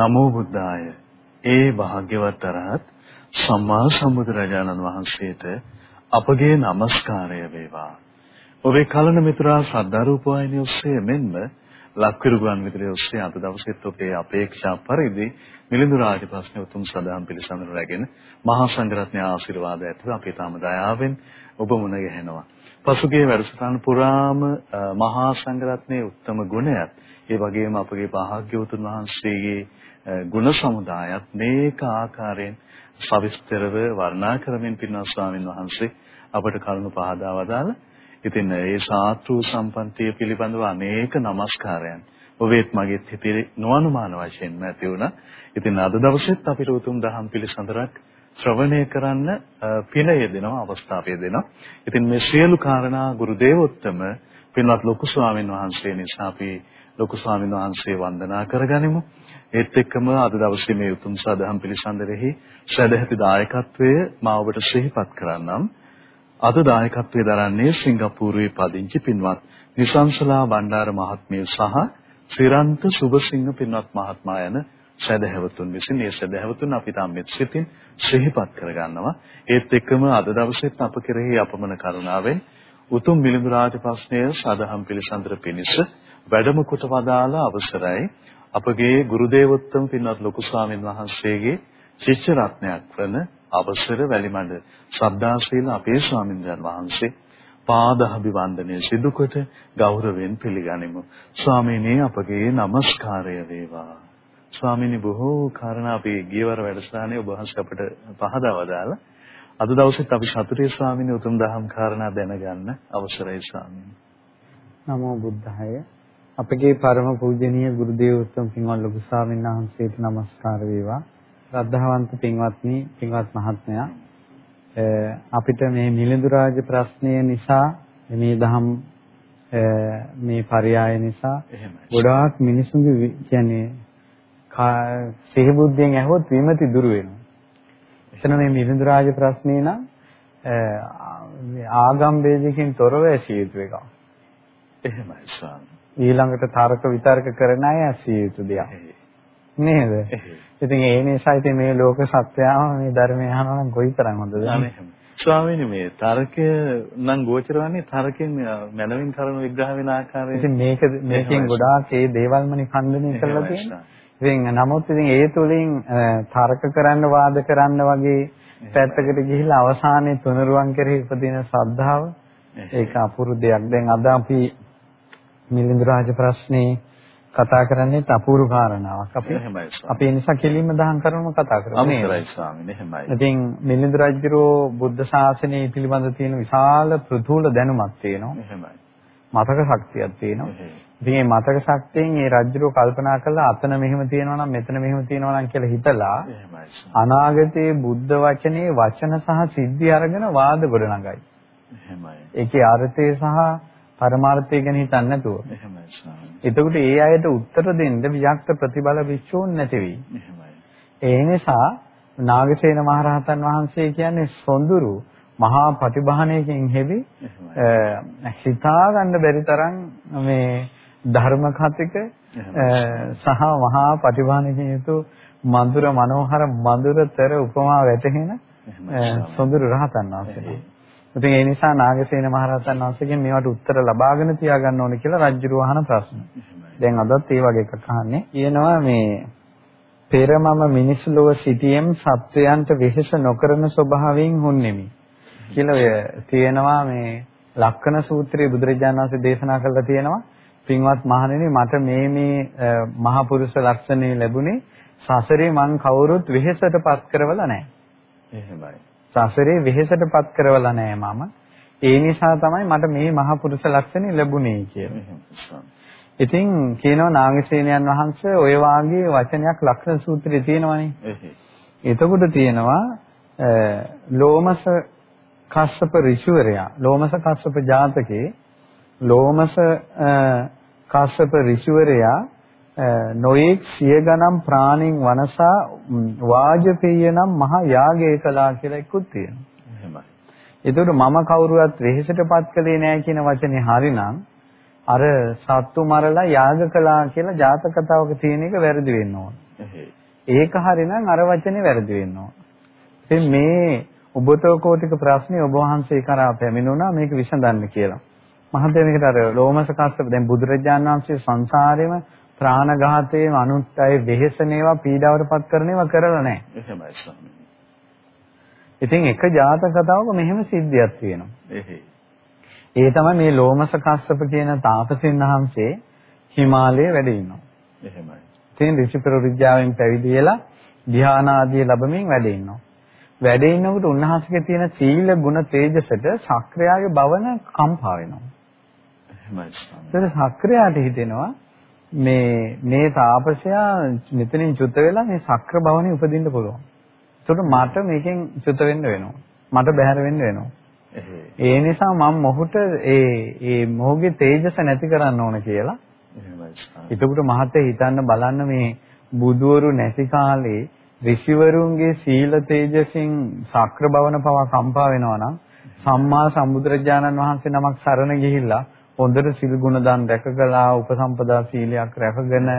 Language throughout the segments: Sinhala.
නමෝ බුද්ධාය. ඒ භාග්‍යවත් අරහත් සම්මා සම්බුදුරජාණන් වහන්සේට අපගේ নমස්කාරය වේවා. ඔබේ කලන මිතුරා ශ්‍රද්ධා රූප වාහිනිය ඔස්සේ මෙන්ම ලක්විරු ගුවන් විදුලිය ඔස්සේ අද දවසෙත් ඔබේ අපේක්ෂා පරිදි මිලිඳු රාජ ප්‍රශ්න උතුම් සදාම් පිළිසඳර රැගෙන මහා සංඝරත්නය ආශිර්වාද ඇතුව අපි තාම දයාවෙන් ඔබ මුණ ගැහෙනවා. පසුගිය වැඩසටහන පුරාම මහා සංඝරත්නයේ උත්තම ගුණයත් ඒ වගේම අපගේ භාග්‍යවතුන් වහන්සේගේ ගුණ සමුදායත් මේක ආකාරයෙන් සවිස්තරව වර්ණනා කරමින් පින්වත් ස්වාමින් වහන්සේ අපට කරුණු පහදා වදාලා ඉතින් ඒ සාත්‍රු සම්පන්තිය පිළිබඳව අනේක নমස්කාරයන් ඔබේත් මගේත් හිතේ නොඅනුමාන වශයෙන්ම ඇති වුණා. ඉතින් අද දවසෙත් අපිට උතුම් දහම් පිළිසඳරක් ශ්‍රවණය කරන්න පින යෙදෙනවා අවස්ථාව යෙදෙනවා. ඉතින් මේ සියලු කාරණා ගුරු දේවෝත්තම පින්වත් ලොකු ස්වාමීන් වහන්සේ නිසා අපි ලොකු ස්වාමීන් වහන්සේ වන්දනා කරගනිමු. ඒත් එක්කම අද දවසේ මේ උතුම් සදහම් පිළිසඳරෙහි සදැහැති දායකත්වයේ මා ඔබට සිහිපත් කරන්නම්. අද දායකත්වයේ දරන්නේ සිංගප්පූරුවේ පදිංචි පින්වත් නිසංසලා බණ්ඩාර මහත්මිය සහ සිරන්ත සුබසිංහ පින්වත් මහත්මයා යන සදහැවතුන් විසින් මේ සදහැවතුන් අපි තාම මෙත් සිතින් සිහිපත් කරගන්නවා. ඒත් එක්කම අද දවසෙත් අප කෙරෙහි අපමණ කරුණාවෙන් උතුම් මිලිඳු රාජ ප්‍රශ්නය සදහම් පිළිසඳර පිණිස වැඩම කොට වදාළ අවසරයි අපගේ ගුරු දේවෝත්තම පින්වත් ලොකු ස්වාමීන් වහන්සේගේ ශිෂ්‍ය රත්නයක් වන අවසර වැලිමඩ ශ්‍රද්ධාශීල අපේ ස්වාමීන් වහන්සේ පාදහබිවන්දනය සිදු කොට ගෞරවයෙන් පිළිගනිමු. ස්වාමීනි අපගේ নমස්කාරය වේවා. ස්වාමීනි බොහෝ කාරණා අපි ගියවර වැඩසටහනේ ඔබ වහන්සේ අපට පහදා වදාලා අද දවසෙත් අපි සතරේ ස්වාමීන් උතුම් දහම් කාරණා දැනගන්න අවසරයි ස්වාමීන්. නමෝ බුද්ධාය. අපගේ ಪರම පූජනීය ගුරු දේව උතුම් පින්වත් ලොකු ස්වාමීන් වහන්සේට নমස්කාර වේවා. ශ්‍රද්ධාවන්ත පින්වත්නි, පින්වත් මහත්මයා. අපිට මේ මිලිඳු රාජ ප්‍රශ්නය නිසා මේ දහම් මේ පරයය නිසා ගොඩාක් මිනිසුන්ගේ කියන්නේ සිහි බුද්ධියෙන් ඇහුවොත් විමති දුර වෙනවා. එතන මේ මිලිඳු රාජ ප්‍රශ්නේ නම් ආගම් වේදිකෙන් තොරව ඇසිය යුතු එකක්. එහෙමයි ස්වාමී. ඊළඟට තර්ක විතර්ක කරන අය ඇසිය යුතු දෙයක්. නේද? ඉතින් ඒ නිසා ඉතින් මේ ලෝක සත්‍යයම මේ ධර්මය අහනවා නම් කොයිතරම් හොඳද? ස්වාමීනි මේ තර්කය නම් ගෝචරවන්නේ තර්කයෙන් මනවින් කරන විග්‍රහ වෙන ආකාරය. ඉතින් මේක මේකෙන් ගොඩාක් ඒ දේවල්මනේ khණ්ඩනය කරලා තියෙන්නේ. ඉතින් නමුත් ඉතින් ඒ තුලින් තර්ක කරන්න වාද කරන්න වගේ පැත්තකට ගිහිල්ලා අවසානයේ තුනරුවන් කෙරෙහි උපදින ශ්‍රද්ධාව ඒක අපුරු දෙයක්. දැන් අද අපි මිලිඳු රාජ ප්‍රශ්නේ කතා කරන්නේ අපූර්ව කාරණාවක්. අපි අපි ඒ නිසා කෙලින්ම දහම් කරනම කතා කරමු. අවසරයි ස්වාමීනි එහෙමයි. ඉතින් මිලිඳු රජුරෝ බුද්ධ ශාසනය පිළිබඳ තියෙන විශාල ප්‍රතුල දැනුමක් තියෙනවා. එහෙමයි. මතක ශක්තියක් තියෙනවා. ඉතින් මේ මතක ශක්තියෙන් මේ රජුරෝ කල්පනා කළා අතන මෙහෙම තියෙනවා නම් මෙතන මෙහෙම තියෙනවා නම් කියලා හිතලා අනාගතයේ බුද්ධ වචනේ වචන සහ සිද්ධි අරගෙන වාද ගොඩනගයි. එහෙමයි. ඒකේ අර්ථය සහ පරමාර්ථය ගැන හිතන්නේ නැතුව. එහෙමයි. එතකොට ඒ අයට උත්තර දෙන්න වික්ත ප්‍රතිබල විශ්වෝන් නැති වෙයි. එහෙමයි. ඒ නිසා නාගසේන මහරහතන් වහන්සේ කියන්නේ සොඳුරු මහා ප්‍රතිභාණයකින් හෙවි හිතා ගන්න බැරි තරම් මේ ධර්ම කතික සහ මහා ප්‍රතිභාණයකින් යුතු මధుර මනෝහර මధుරතර උපමා වැටහෙන සොඳුරු රහතන් වහන්සේ. ඉතින් ඒ නිසා නාගසේන මහරහතන් වහන්සේගෙන් මේවට උත්තර ලබාගෙන තියාගන්න ඕනේ කියලා රජුරු අහන ප්‍රශ්න. දැන් අදත් ඒ වගේ එකක් අහන්නේ. කියනවා මේ පෙර මම මිනිස් ලොව සිටියම් සත්වයන්ට වෙහෙස නොකරන ස්වභාවයෙන් හුන්නෙමි. කියලා ඔය තියෙනවා මේ ලක්කන සූත්‍රයේ බුදුරජාණන් වහන්සේ දේශනා කළා තියෙනවා. පින්වත් මහණෙනි මට මේ මේ මහා පුරුෂ ලක්ෂණේ ලැබුණේ සසරේ මං කවුරුත් වෙහෙසටපත් කරවලා නැහැ. එහෙමයි. සසරේ වෙහෙසටපත් කරවලා නැහැ මම. ඒ නිසා තමයි මට මේ මහා පුරුෂ ලක්ෂණේ ලැබුණේ කියලා. ඉතින් කියනවා නාගසේනයන් වහන්සේ ඔය වාගේ වචනයක් ලක්ෂණ සූත්‍රයේ තියෙනවනේ. එතකොට තියෙනවා ලෝමස කස්සප ඍෂිවරයා ලෝමස කස්සප ජාතකේ ලෝමස කස්සප ඍෂිවරයා නොයෙක් සිය ගණන් ප්‍රාණීන් වනසා වාජපේය නම් මහා යාගය කළා කියලා එකකුත් තියෙනවා. එහෙමයි. ඒතකොට මම කවුරුවත් වෙහෙසටපත් කළේ නැහැ කියන වචනේ හරිනම් අර සත්තු මරලා යාග කළා කියලා ජාතක කතාවක තියෙන එක වැරදි වෙන්න ඕන. ඒක හරිනම් අර වචනේ වැරදි වෙන්න ඕන. ඉතින් මේ ඔබතෝකෝටික ප්‍රශ්නේ ඔබ වහන්සේ කරා පැමිණුණා මේක විසඳන්න කියලා. මහත්මයා මේකට අර ලෝමස කස්සප දැන් බුදුරජාණන් වහන්සේ සංසාරේම ප්‍රාණඝාතයේ අනුත්ය වෙහෙසනේවා පීඩාවටපත් කරනේවා කරලා නැහැ. එහෙමයි ස්වාමීනි. ඉතින් එක ජාතක කතාවක මෙහෙම සිද්ධියක් තියෙනවා. එහෙයි. ඒ තමයි මේ ලෝමස කස්සප කියන තාපසින් වහන්සේ හිමාලයේ වැඩ ඉන්නවා. එහෙමයි. ඉතින් ඍෂි ප්‍රවිද්‍යාවෙන් පැවිදි වෙලා ධ්‍යාන ආදී ලැබමින් වැඩ ඉන්නවා. වැඩ ඉන්නකොට උන්වහන්සේගේ තියෙන සීල ගුණ තේජසට ශක්‍රයාගේ බවන කම්පා වෙනවා. එහෙමයි. ඒතර ශක්‍රයාට හිතෙනවා මේ මේ තාපසයා මෙතනින් චුත වෙලා මේ ශක්‍ර භවනේ උපදින්න පුළුවන්. ඒකට මට මේකෙන් චුත වෙන්න වෙනවා. මට බැහැර වෙන්න වෙනවා. ඒ නිසා මම මොහුට ඒ ඒ මොහුගේ තේජස නැති කරන්න ඕන කියලා. එතකොට මහත්තයා හිතන්න බලන්න මේ බුදවරු නැති කාලේ ඍෂිවරුන්ගේ සීල තේජසින් සක්‍ර භවන පවා කම්පා වෙනවා නම් සම්මා සම්බුදුරජාණන් වහන්සේ නමක් සරණ ගිහිල්ලා හොඳට සිල් ගුණ දන් රැකගලා උපසම්පදා සීලයක් රැකගෙන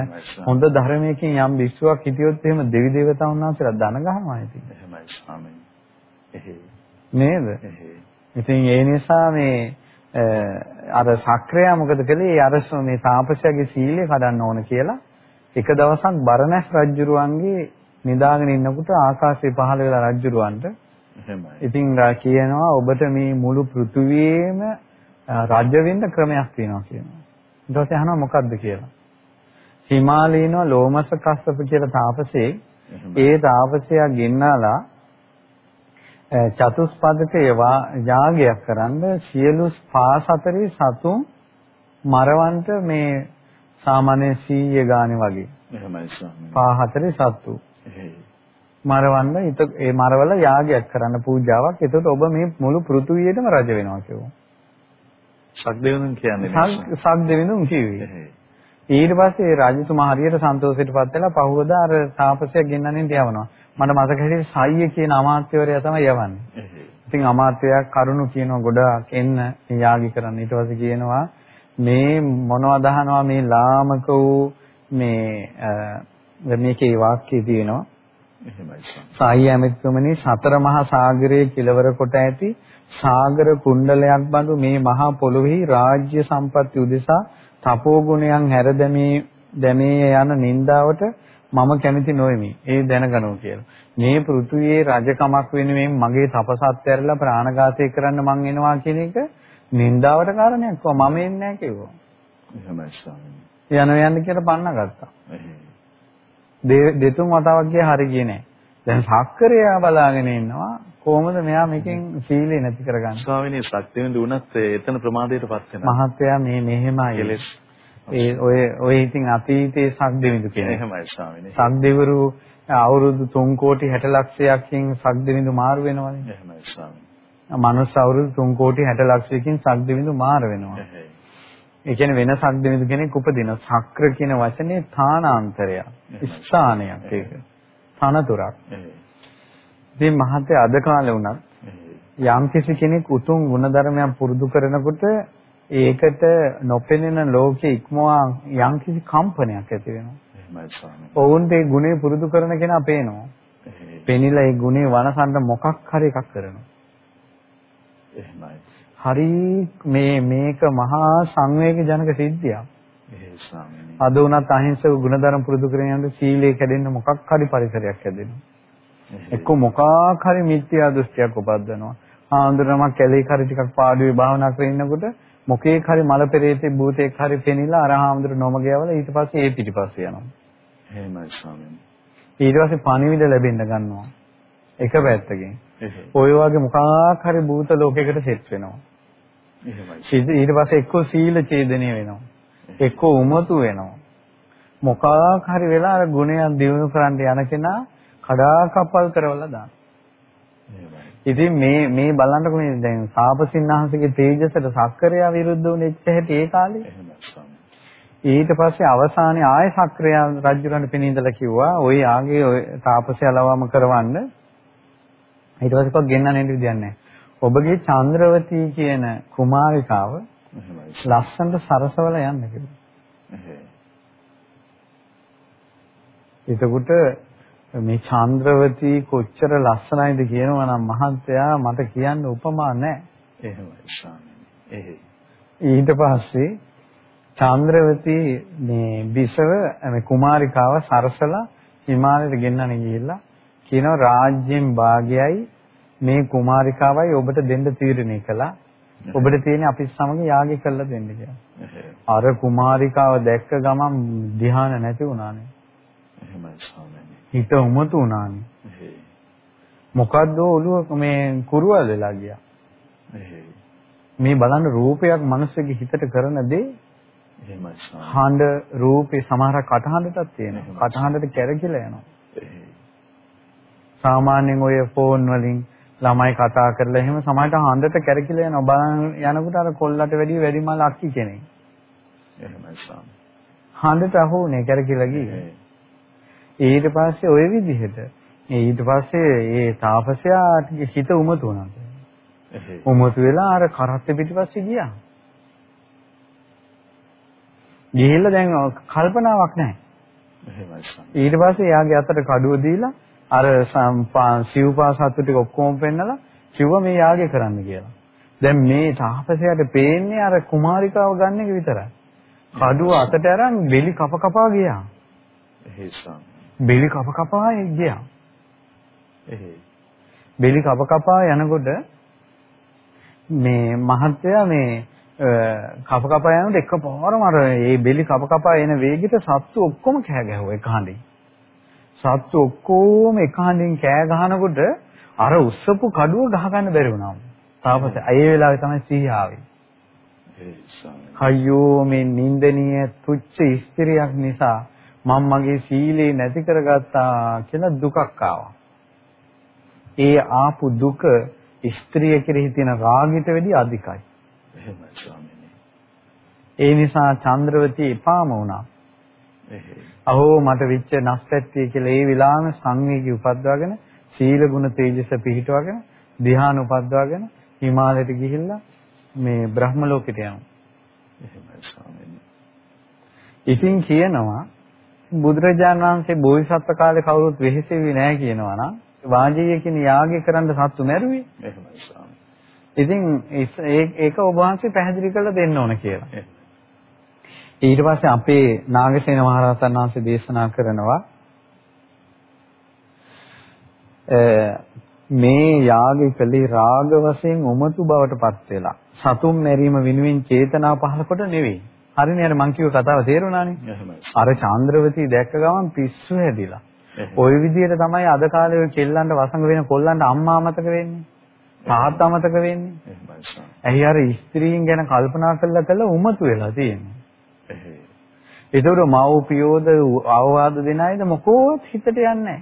හොඳ ධර්මයකින් යම් විශ්වාසයක් හිටියොත් එහෙම දෙවි දේවතාවුන් වහන්සේලා දන ගන්නවා ඉතින්. එහෙමයි ස්වාමීනි. එහෙයි. නේද? එහෙයි. ඉතින් ඒ නිසා මේ අර සක්‍රයා මොකද කළේ? අර මේ තාපසයාගේ සීලය කඩන්න ඕන කියලා එක දවසක් බරණැස් රජුරුවන්ගේ නිදාගෙන ඉන්නකොට ආකාශයේ පහළ වෙලා රජුරුවන්ට එහෙමයි. ඉතින් කියනවා ඔබට මේ මුළු පෘථුවියේම රජ වෙන්න ක්‍රමයක් තියෙනවා කියනවා. ඊට පස්සේ අහනවා මොකද්ද කියලා. හිමාලයේන ලෝමස කස්සප කියලා තාපසේ ඒ තාපසයා ගෙන්නලා චතුස්පදක යාගයක් කරන්න සියලු පාස් අතරේ සතුන් මරවන්ට මේ සාමාන්‍ය 100 ගානේ වගේ. එහෙමයි ස්වාමී. පා හතරේ සත්තු. එහෙයි. මරවන්න ඒ මරවල යාගයක් කරන්න පූජාවක්. එතකොට ඔබ මේ මුළු පෘථුවියටම රජ වෙනවා කියනවා. සක්දෙවිඳුන් කියන්නේ සක්දෙවිඳුන් කිව්වේ. ඊට පස්සේ රාජතුමා හරියට සන්තෝෂයටපත් වෙලා පහුවදා අර තාපසයා ගෙන්නන්නේ යවනවා. මට මතක හිටියේ සයිය කියන අමාත්‍යවරයා තමයි යවන්නේ. ඉතින් අමාත්‍යයා කරුණු කියනවා ගොඩාක් එන්න යාගි කරන්න. ඊට පස්සේ කියනවා මේ මොනවද අහනවා මේ ලාමක වූ මේ මේකේ වාක්‍යය තියෙනවා. එහෙමයි. සායි ඇමතිතුමනි සතර මහා සාගරයේ කෙළවර කොට ඇති සාගර කුණ්ඩලයක් බඳු මේ මහා පොළොවේ රාජ්‍ය සම්පත්‍ය උදෙසා තපෝ ගුණයන් හැර දැමී යන නින්දාවට මම කැමති නොෙමි. ඒ දැනගනෝ කියලා. මේ පෘථුවියේ රජකමක් වෙනුවෙන් මගේ තපසත් ඇරලා ප්‍රාණඝාතය කරන්න මං එනවා කියන එක නින්දාවට කාරණයක්. මම එන්නේ නැහැ කිව්වා. එහෙමයි ස්වාමීනි. යන යන්න කියලා පන්න ගත්තා. දෙතුන් වතාවක් ගියා හරි ගියේ නැහැ. දැන් සක්කරයා බලාගෙන ඉන්නවා කොහොමද මෙයා මේකෙන් සීලය නැති කරගන්නේ? ස්වාමීනි සත්‍යෙන්ද උනත් එතන ප්‍රමාදයටපත් වෙනවා. මහත්තයා මේ මෙහෙමයි. ඒ ඔය ඔය ඉතින් අතීතයේ සක්දෙවිඳු කියන්නේ. එහෙමයි ස්වාමීනි. සක්දෙවරු අවුරුදු 3 කෝටි 60 ලක්ෂයකින් සක්දෙවිඳු මාරු වෙනවනේ. එහෙමයි ස්වාමීනි. මනුස්ස අවුරුදු 3 කෝටි 60 ලක්ෂයකින් සක්දෙවිඳු මාරු වෙනවා. ඒ කියන්නේ වෙන සක්දෙවිඳු කෙනෙක් උපදින සක්‍ර කියන වචනේ ථානාන්තරය. ස්ථානයක් ඒක. තනතුරක්. ඉතින් මහත්තයා අද කාලේ වුණත් යම් කිසි කෙනෙක් උතුම් ගුණධර්මයන් පුරුදු කරනකොට ඒකට නොපෙනෙන ලෝකෙ ඉක්මවා යම් කිසි කම්පනයක් ඇති වෙනවා. එහෙමයි ස්වාමී. ඔවුන්ට ඒ ගුණය පුරුදු කරන කෙනා පේනවා. පෙනිලා ඒ ගුණේ වනසන්න මොකක් හරි එකක් කරනවා. එහෙමයි. හරි මේ මේක මහා සංවේග ජනක සිද්ධියක්. අද උනත් අහිංසක ගුණධර්ම පුරුදු කරගෙන යනකොට සීලය කැඩෙන්න මොකක් හරි පරිසරයක් හැදෙනවා. එක්ක මොකක් හරි මිත්‍යා දෘෂ්ටියක් උපද්දනවා. ආන්දරමක් කැලේ කරි ටිකක් පාඩුවේ භාවනා කරගෙන ඉන්නකොට මොකේක් හරි මල පෙරේතේ භූතෙක් හරි පෙනිලා අර හාමුදුර නොම ගෑවල ඊට පස්සේ ඒ පිටිපස්සේ යනවා. එහෙමයි ස්වාමීනි. ඊට පස්සේ පණිවිඩ ලැබෙන්න ගන්නවා. එක පැත්තකින්. ඔය වගේ මොකක් හරි භූත ලෝකයකට සෙට් වෙනවා. එහෙමයි. ඊට පස්සේ එක්කෝ සීල ඡේදනය වෙනවා. එක්කෝ උමතු වෙනවා. මොකක් හරි වෙලා අර ගුණයන් දිනු කරන්න යන කෙනා කඩාකප්පල් කරවලා දානවා. ඉතින් මේ මේ බලන්නකො මේ දැන් තාපසින්හන්සේගේ තේජසට සක්කරයා විරුද්ධ වුණෙච්ච හැටි ඒ කාලේ. ඊට පස්සේ අවසානයේ ආය සක්‍රයා රජුගන්න පිනින්දලා කිව්වා ওই ආගේ තාපසය ලවම කරවන්න. ඊට පස්සේ කොහොම ගෙන්නන්නේ විදියක් නැහැ. ඔබගේ චන්ද්‍රවතී කියන කුමාරිකාව ලස්සනට සරසවල යන්න කිව්වා. එතකොට මේ චන්ද්‍රවතී කොච්චර ලස්සනයිද කියනවා නම් මහත්තයා මට කියන්න උපමා නැහැ. එහෙමයි ස්වාමීනි. ඊට පස්සේ චන්ද්‍රවතී මේ බිසව මේ කුමාරිකාව සරසලා හිමාලයට ගෙන්නන ගිහිල්ලා කියනවා රාජ්‍යයෙන් භාගයයි මේ කුමාරිකාවයි ඔබට දෙන්න තීරණය කළා. ඔබට තියෙන අපි සමග යාගය කළා දෙන්න කියලා. අර කුමාරිකාව දැක්ක ගමන් ධ්‍යාන නැති වුණානේ. එහෙමයි ස්වාමීනි. හිත උමතු වුණානේ. මොකද්ද ඔළුව මේ කුරුවල් වෙලා ගියා. මේ බලන්න රූපයක් මිනිස්සුගේ හිතට කරන දේ එහෙමයි ස්වාමීනි. හඬ රූපේ සමහරක් කටහඬටත් තියෙනවා. කටහඬට කැරකිලා යනවා. සාමාන්‍යයෙන් ඔය ෆෝන් වලින් ළමයි කතා කරලා එහෙම සමහරට හඬට කැරකිලා යනවා. බලන් යනකොට අර කොල්ලට වැඩිය වැඩිමල් අක්කි කෙනෙක්. එහෙමයි ස්වාමී. හඬට අහුනේ කැරකිලා ගියේ. ඊට පස්සේ ওই විදිහට ඊට පස්සේ ඒ තාපසයාට හිත උමතු වුණා. උමතු වෙලා අර කරත්ත පිටිපස්සේ ගියා. ගිහිල්ලා දැන් කල්පනාවක් නැහැ. ඊට පස්සේ එයාගේ අතට කඩුව දීලා අර සිව්පා සතු ටික ඔක්කොම පෙන්නලා කිව්වා මේ යාගය කරන්න කියලා. දැන් මේ තාපසයාට පේන්නේ අර කුමාරිකාව ගන්න එක විතරයි. කඩුව අතට අරන් බෙලි කප කපා ගියා. එහෙසම්. බෙලි කප කපා ගියා. එහෙයි. බෙලි කප කපා යනකොට මේ මහත්තයා මේ කප කපා යනකොට එකපාරම අර මේ බෙලි කප කපා එන වේගෙට සත්තු ඔක්කොම කෑ ගැහුවා එක හඬින්. සත්තු ඔක්කොම එක හඬින් කෑ ගහනකොට අර උස්සපු කඩුව ගහ ගන්න බැරි වුණා. තාපස ඒ වෙලාවේ තමයි සිහිය ආවේ. අයියෝ මේ නිന്ദනීය තුච්ච ස්ත්‍රියක් නිසා මම මගේ සීලේ නැති කරගත්තා කියලා දුකක් ආවා. ඒ ආපු දුක ස්ත්‍රිය කෙරෙහි තියෙන රාගයට වැඩිය අධිකයි. එහෙමයි ස්වාමීනි. ඒ නිසා චන්ද්‍රවතී එපාම වුණා. අහෝ මට විච්ච නැස්පැත්තිය කියලා ඒ විලාම සංවේගී උපද්වාගෙන සීල ගුණ තේජස පිහිටවගෙන ධ්‍යාන උපද්වාගෙන හිමාලයට ගිහිල්ලා මේ බ්‍රහ්ම ලෝකෙට යනවා. ඉතින් කියනවා බුදුරජාණන් වහන්සේ බෝධිසත්ව කාලේ කවුරුත් වෙහෙසෙවි නැහැ කියනවා නම් වාජීය කියන යාගය කරන්න සත්තු මැරුවේ. එහෙමයි ස්වාමීනි. ඉතින් ඒක ඔබ වහන්සේ පැහැදිලි කරලා දෙන්න ඕන කියලා. ඊට පස්සේ අපේ නාගසේන මහරහතන් වහන්සේ දේශනා කරනවා මේ යාගය කලේ රාග වශයෙන් උමතු බවට පත් වෙලා සතුම් මැරීම වෙනුවෙන් චේතනා පහල කොට නෙවෙයි. හරිනේ අර මං කියව කතාව තේරුණානේ. අර චාන්ද්‍රවතී දැක්ක ගමන් පිස්සු හැදිලා. ওই විදිහට තමයි අද කාලේ කෙල්ලන්ට වසඟ වෙන කොල්ලන්ට අම්මා මතක වෙන්නේ. තාත්තා මතක වෙන්නේ. ඇයි අර ස්ත්‍රීන් ගැන කල්පනා කළා කළා උමතු වෙලා තියෙන්නේ. ඒතකොට මව්පියෝද අවවාද දෙන අයද මොකෝත් හිතට යන්නේ නැහැ.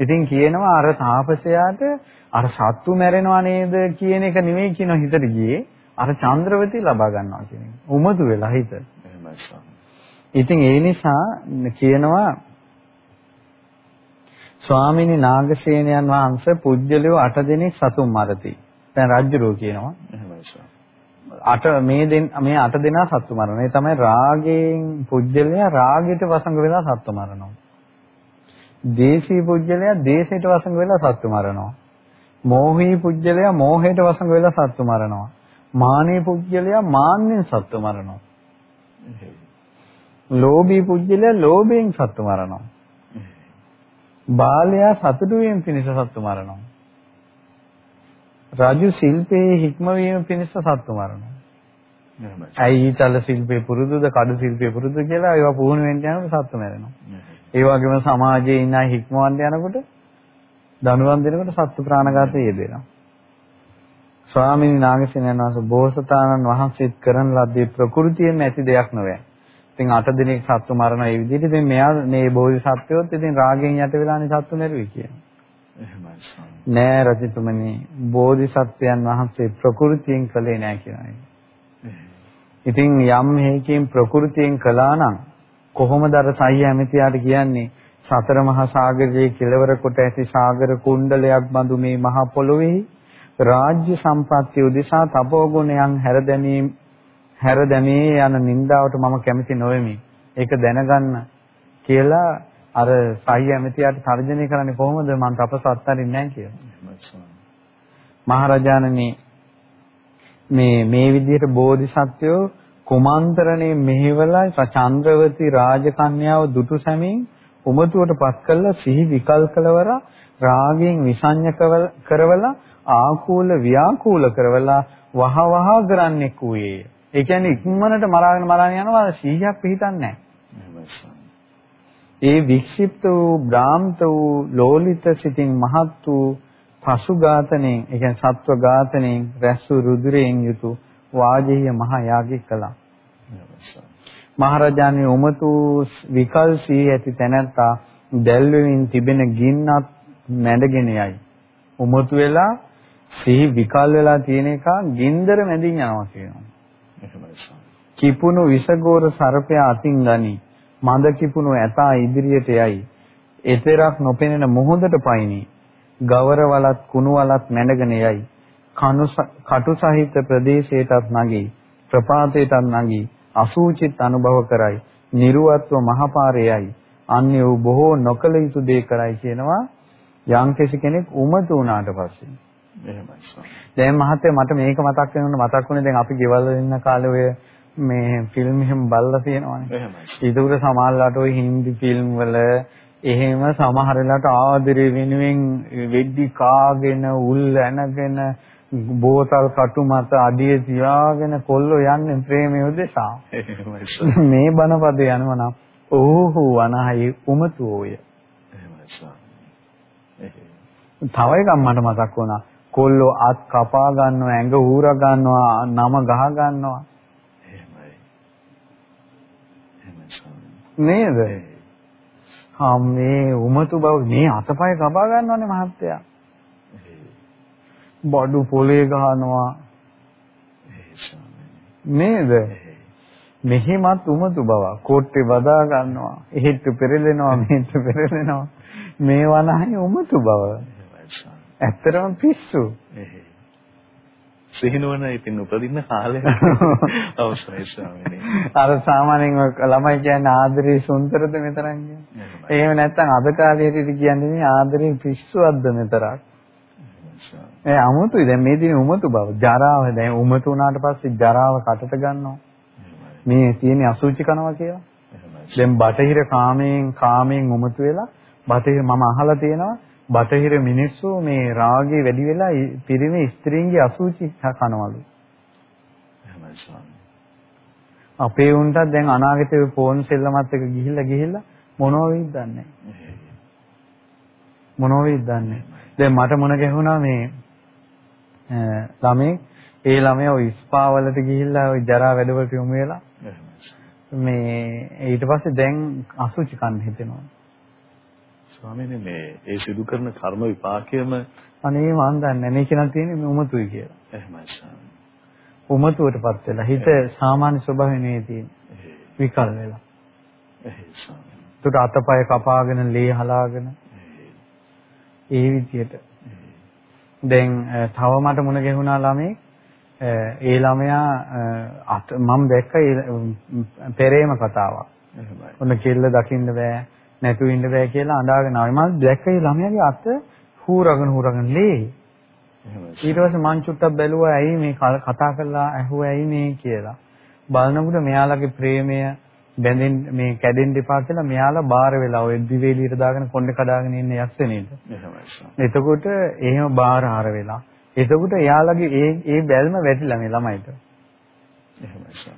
ඉතින් කියනවා අර තාපසයාට අර සත්තු මැරෙනවා නේද කියන එක නෙමෙයි කියන හිතට ගියේ අර චන්ද්‍රවතී ලබා ගන්නවා කියන එක. උමතු වෙලා හිත. ඉතින් ඒ නිසා කියනවා ස්වාමිනී නාගසේනයන් වහන්සේ පුජ්‍යලියෝ 8 දෙනෙක් සතුන් මරති. දැන් රජුරෝ කියනවා. අට මේ දෙන් මේ අට දෙනා සත්තු මරනවා. ඒ තමයි රාගයෙන් පුජ්‍යලයා රාගයට වසඟ වෙලා සත්තු මරනවා. දේශී පුජ්‍යලයා දේශයට වසඟ වෙලා සත්තු මරනවා. මෝහී පුජ්‍යලයා මෝහයට වසඟ වෙලා සත්තු මරනවා. මානී පුජ්‍යලයා මාන්නෙන් සත්තු මරනවා. ලෝභී පුජ්‍යලයා ලෝභයෙන් සත්තු මරනවා. බාලයා සතුටු වීම පිණිස සත්තු මරනවා. රාජු ශිල්පයේ හික්මවීම පිණිස සත්තු මරනවා. ඇයි ඊතල ශිල්පේ පුරුදුද කඩු ශිල්පේ පුරුදු කියලා ඒවා පුහුණු වෙන්න යනකොට සත්තු මරනවා. ඒ වගේම සමාජයේ ඉන්න අය හික්මවන්න යනකොට දනුවම් දෙනකොට සත්තු ප්‍රාණඝාතය යෙදෙනවා. ස්වාමීන් වහන්සේ නෑනවාස බෝසතාණන් වහන්සේත් කරන ලද්දේ ප්‍රകൃතියෙන් ඇති දෙයක් නොවේ. ඉතින් අට දිනක් සත්තු මරන ඒ විදිහට ඉතින් මෙයා මේ බෝධිසත්වයොත් ඉතින් රාගයෙන් යට වෙලානේ සත්තු මරුවේ කියන්නේ. එහෙමයි නෑ රජතුමනි බෝධිසත්වයන් වහන්සේ ප්‍රകൃතියෙන් කළේ නෑ කියනවා. ඉතින් යම් හේකින් ප්‍රകൃතියෙන් කළා නම් කොහොමද අර සහ්‍ය ඇමතියාට කියන්නේ සතර මහා සාගරයේ කෙළවර කොට ඇති සාගර කුණ්ඩලයක් බඳු මේ මහා පොළොවේහි රාජ්‍ය සම්පත්‍ය උදෙසා තපෝ ගුණයන් හැර දැමීම හැර දැමී යන නින්දාවට මම කැමති නොවෙමි. ඒක දැනගන්න කියලා අර සහි ඇමතියාට තර්ජනය කරන්නේ කොහොමද මං තපස අත්හරින්නේ නැහැ කියලා. මහරජාණනි මේ මේ විදිහට බෝධිසත්වයෝ කුමන්ත්‍රණේ මෙහෙवला චන්ද්‍රවති රාජකන්‍යාව දුටු සැමින් උමතුවට පත් කළා සිහි විකල් කළවර රාගයෙන් විසඤ්ඤ කරවලා ආකූල ව්‍යාකූල කරවලා වහ වහ කරන්නේ කූයේ. ඒ කියන්නේ ඉක්මනට මරාගෙන මරාගෙන යනවා 100ක් පිටින්නේ නැහැ. ඒ වික්ෂිප්ත වූ බ්‍රාම්ත වූ ලෝලිත සිතින් මහත් වූ පසු ඝාතනෙන් ඒ කියන්නේ සත්ව ඝාතනෙන් රැස්සු රුධිරයෙන් යුතු වාජීය මහ යාගික කළා. මහරජාණන් උමතු විකල්සී ඇති තැනැත්තා දැල්වෙමින් තිබෙන ගින්නත් මැඩගෙන යයි. උමතු වෙලා සිහි විකල් වෙලා තියෙන එක ගින්දර මැදින් යනවා කියනවා. කිපුණු විසගෝර සර්පයා අතින් ගනි. මද කිපුණු ඇතා ඉදිරියට යයි. එතරක් නොපෙනෙන මුහුදට පයිනි. ගවරවලත් කුණුවලත් මැඩගෙන යයි. කටු සහිත ප්‍රදේශයටත් නැගී ප්‍රපාතයටත් නැගී අසූචිත් අනුභව කරයි. නිර්වත්ව මහපාරයයි. අන්‍ය වූ බොහෝ නොකල යුතු දේ කරයි කියනවා යම් කෙනෙක් උමතු වුණාට පස්සේ. එහෙමයි. දැන් මහත්තයා මට මේක මතක් වෙනකොට මතක් වුණේ දැන් අපි ගෙවල් වල ඉන්න කාලේ ඔය මේ ෆිල්ම් එහෙම බලලා තියෙනවානේ. එහෙමයි. ඒකට සමහරලාට ওই හින්දි ෆිල්ම් වල එහෙම සමහර වෙලාවට ආදරේ වෙනුවෙන් වෙඩි කාගෙන උල් ඇනගෙන බෝතල් කටු මත අඩිය තියාගෙන කොල්ලෝ යන්නේ ප්‍රේමය උදෙසා. මේ බණපද යනවා නම් ඕහු අනහයි උමතුෝය. තව එකක් මට මතක් වුණා. කොල්ලෝ අත් කපා ගන්නවා, ඇඟ ඌරා ගන්නවා, නම ගහ ගන්නවා. නේද? හා මේ උමතු බව මේ අතපය කපා ගන්නවනේ මහත්තයා. බඩු පොලේ ගහනවා. නේද? මෙහිමත් උමතු බව කොට්ටේ බදා ගන්නවා. එහෙට පෙරලෙනවා, මෙහෙට පෙරලෙනවා. මේ වනහේ උමතු බව. ඇත්තටම පිස්සු. සිහිනුවන ඉතින් උපදින්න කාලය අවශ්‍යයි ස්වාමීනි. අර සාමාන්‍යයෙන් ළමයි කියන්නේ ආදරේ සුන්දරද මෙතරම් කියන්නේ. එහෙම නැත්නම් අද කාලේදී කියන්නේ ආදරේ පිස්සුවක්ද මෙතරක්. ඒ අමුතුයි දැන් මේ දිනේ උමතු බව. ජරාව දැන් උමතු වුණාට පස්සේ ජරාව කටට ගන්නවා. මේ තියෙන අසුචි කනවා කියලා. දැන් බටහිර කාමයෙන් කාමයෙන් උමතු වෙලා බටහිර මම අහලා තියෙනවා බටහිර මිනිස්සු මේ රාගය වැඩි වෙලා පිරිමි ස්ත්‍රීන්ගේ අසුචි කනවලු. අපේ උන්ට දැන් අනාගතේ ෆෝන් සෙල්ලමත් එක ගිහිල්ලා ගිහිල්ලා මොනව වෙයිද දන්නේ මොනව වෙයිද දන්නේ? දැන් මට මොන ගැහුණා මේ ළමේ ඒ ළමයා ඔය ස්පා වලට ගිහිල්ලා ඔය ජරා වැඩවලට යොමු වෙලා මේ ඊට පස්සේ දැන් අසුචි කන්න හිතෙනවා ස්වාමීනි මේ ඒ සිදු කරන කර්ම විපාකයම අනේ මන් දන්නේ මේ කියන තියෙන්නේ මේ උමතුයි කියලා. එහෙමයි ස්වාමීනි. උමතුවටපත් වෙලා හිත සාමාන්‍ය ස්වභාවය නේ තියෙන්නේ. විකල් වෙලා. එහෙයි ස්වාමීනි. ඒකට අතපය කපාගෙන ලේ හලාගෙන ඒ විදියට. දැන් තව මට මුණ ගැහුණා ළමේ ඒ ළමයා මම දැක්ක පෙරේම කතාවක්. ඔන්න කෙල්ල දකින්න බෑ. නැතුව ඉන්න බෑ කියලා අඬාගෙන ආවේ. මම දැක්කේ ළමයාගේ අත හූරගෙන හූරගෙන ලේ. ඊට පස්සේ මං චුට්ටක් බැලුවා ඇයි මේ කතා කරලා ඇහුවා ඇයි මේ කියලා. බලනකොට මෙයාලගේ ප්‍රේමය බැඳෙන් මේ කැඩෙන්න එපා කියලා මෙයාලා බාර වෙලා ඔය දිවේලියට දාගෙන කොණ්ඩේ කඩාගෙන ඉන්න යස්සනේට. එතකොට එහෙම බාර ආර වෙලා. එතකොට එයාලගේ ඒ ඒ බැල්ම වැටිලා මේ ළමයිට.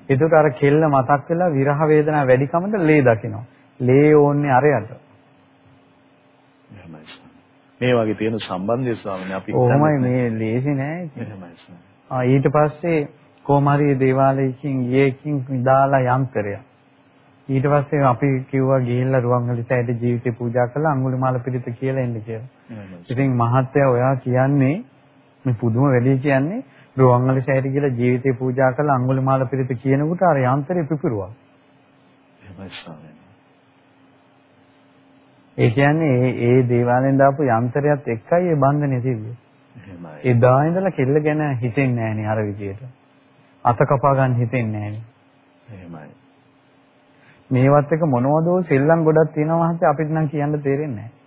එතකොට අර කෙල්ල මතක් වෙලා විරහ වේදනාව වැඩි කමට ලේ දකිනවා. ලේ ඕන්නේ අරයට. එහෙමයි. මේ වගේ තියෙන සම්බන්ධය ස්වාමීනි අපි කොහොමයි මේ ලේසි නෑ එහෙමයි. ආ ඊට පස්සේ කොමාරිය දේවාලයකින් ගියකින් විදාලා යන්ත්‍රය. ඊට පස්සේ අපි කිව්වා ගිහිල්ලා රුවන්වැලිසෑයට ජීවිතේ පූජා කළා අඟුලිමාල පිළිත කියලා එන්න කියලා. ඉතින් මහත්තයා ඔයා කියන්නේ මේ පුදුම වැඩි කියන්නේ රුවන්වැලිසෑයට කියලා ජීවිතේ පූජා කළා අඟුලිමාල පිළිත කියනකොට අර යන්ත්‍රය පිපිරුවා. එහෙමයි ස්වාමීනි. ඒ කියන්නේ ඒ ඒ දේවාලෙන් දාපු යන්ත්‍රයත් එක්කයි ඒ බන්ධනේ තිබ්බේ. එහෙමයි. එදා ඉඳලා කෙල්ල ගැන හිතෙන්නේ නැහනේ අර විදියට. අත කපා ගන්න හිතෙන්නේ නැහනේ. එහෙමයි. මේවත් එක මොනවදෝ සෙල්ලම් ගොඩක් තියෙනවා මහත්තයා අපිට නම් කියන්න තේරෙන්නේ නැහැ.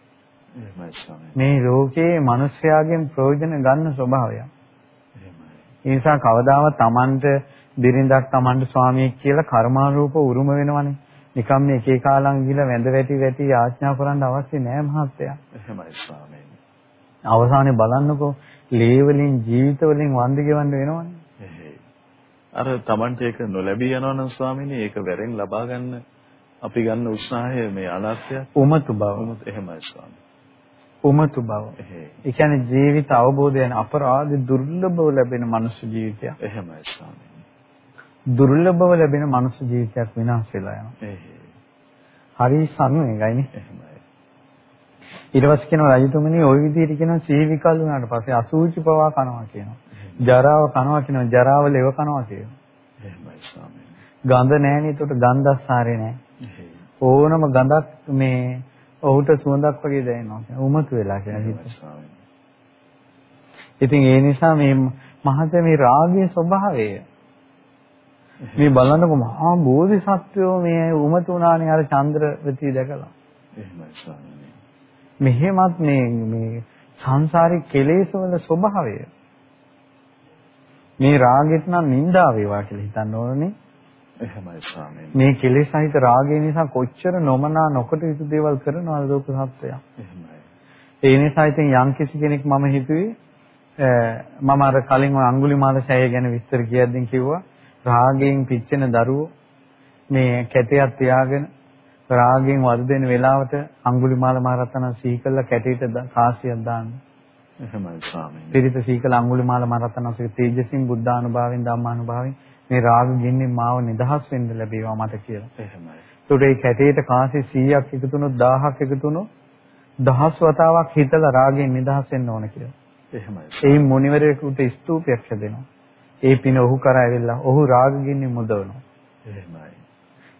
මේ ලෝකයේ මිනිස්යාගෙන් ප්‍රයෝජන ගන්න ස්වභාවය. එහෙමයි. ඒ නිසා කවදාවත් Tamanට බිරිඳක් Tamanට ස්වාමියෙක් කියලා කර්මානුරූප උරුම වෙනවනේ. නිකම් මේ එක කාලම් ගිහලා වැඳ වැටි වැටි යාඥා කරන්න අවශ්‍ය නෑ මහත්තයා. එහෙමයි ස්වාමීනි. අවසානයේ බලන්නකෝ ලේ වලින් ජීවිත වලින් වන්දි ගෙවන්න වෙනවනේ. අර Tamante එක නොලැබී යනවා නම් ස්වාමීනි ඒක වැරෙන් ලබා ගන්න අපි ගන්න උත්සාහය මේ අනාත්මය උමතු බව. උමත් එහෙමයි ස්වාමීනි. උමතු බව. එහෙයි. ඒ කියන්නේ ජීවිත අවබෝධය යන අපරාධ දුර්ලභව ලැබෙන මනුෂ්‍ය ජීවිතයක්. එහෙමයි ස්වාමීනි. දුර්ලභව ලැබෙන මනුෂ්‍ය ජීවිතයක් විනාශ වෙලා යනවා. හරි සම්මේගයිනේ. එහෙමයි. ඊට පස්සේ කියනවා රජතුමනි ওই විදිහට කියනවා සීහි විකල් වුණාට පස්සේ අසූචි පවා කනවා කියනවා. ජරාව කනවා කියනවා ජරාව ලෙව කනවා කියනවා. එහෙමයි ස්වාමීනි. ගඳ නැහැනේ ඒකට ගන්ධස්සාරේ නැහැ. ඕනම ගඳක් මේ ඔහුට සුවඳක් වගේ දැනෙනවා. උමතු වෙලා ස්වාමීනි. ඉතින් ඒ නිසා මේ මහත මේ රාගයේ ස්වභාවය මේ බලන්නකො මහා බෝධිසත්වයෝ මේ උමතු වුණානේ අර චන්ද්‍රවතී දැකලා. එහෙමයි ස්වාමීනි. මෙහෙමත් මේ මේ සංසාරේ කෙලෙස් වල ස්වභාවය මේ රාගෙත් නම් නිඳා වේවා කියලා හිතන්න ඕනේ. එහෙමයි ස්වාමීනි. මේ කෙලෙස් සහිත රාගය නිසා කොච්චර නොමනා නොකොට යුතු දේවල් කරනවද ලෝක සත්වයා. එහෙමයි. ඒ නිසා ඉතින් යම් කිසි කෙනෙක් මම හිතුවේ මම අර කලින් ඔය අඟුලිමාල ඡය ගැන විස්තර කියද්දී කිව්වා රාගයෙන් පිච්චෙන දරුවෝ මේ කැටයක් තියාගෙන රාගයෙන් වද දෙන වෙලාවට අඟුලිමාල මහරතන සීකල්ල කැටේට කාසියක් දාන්න. එහෙමයි ස්වාමීනි. පිරිත සීකල අඟුලිමාල මහරතනගේ තේජසින් බුද්ධානුභාවයෙන් ධම්මානුභාවයෙන් මේ රාග ගින්නෙන් මාව නිදහස් වෙන්න ලැබේවා මට කියලා. එහෙමයි. ඒකට මේ කැටේට කාසි 100ක් එකතු වුණොත් 1000ක් එකතු වුණොත් දහස් වතාවක් හිතලා රාගයෙන් නිදහස් වෙන්න ඕන කියලා. එහෙමයි. ඒ මුනිවරයෙකුට ස්තූපයක් හැදෙනවා. ඒ පින ඔහු කරා ඇවිල්ලා ඔහු රාගගින්නේ මුදවනවා. එහෙමයි.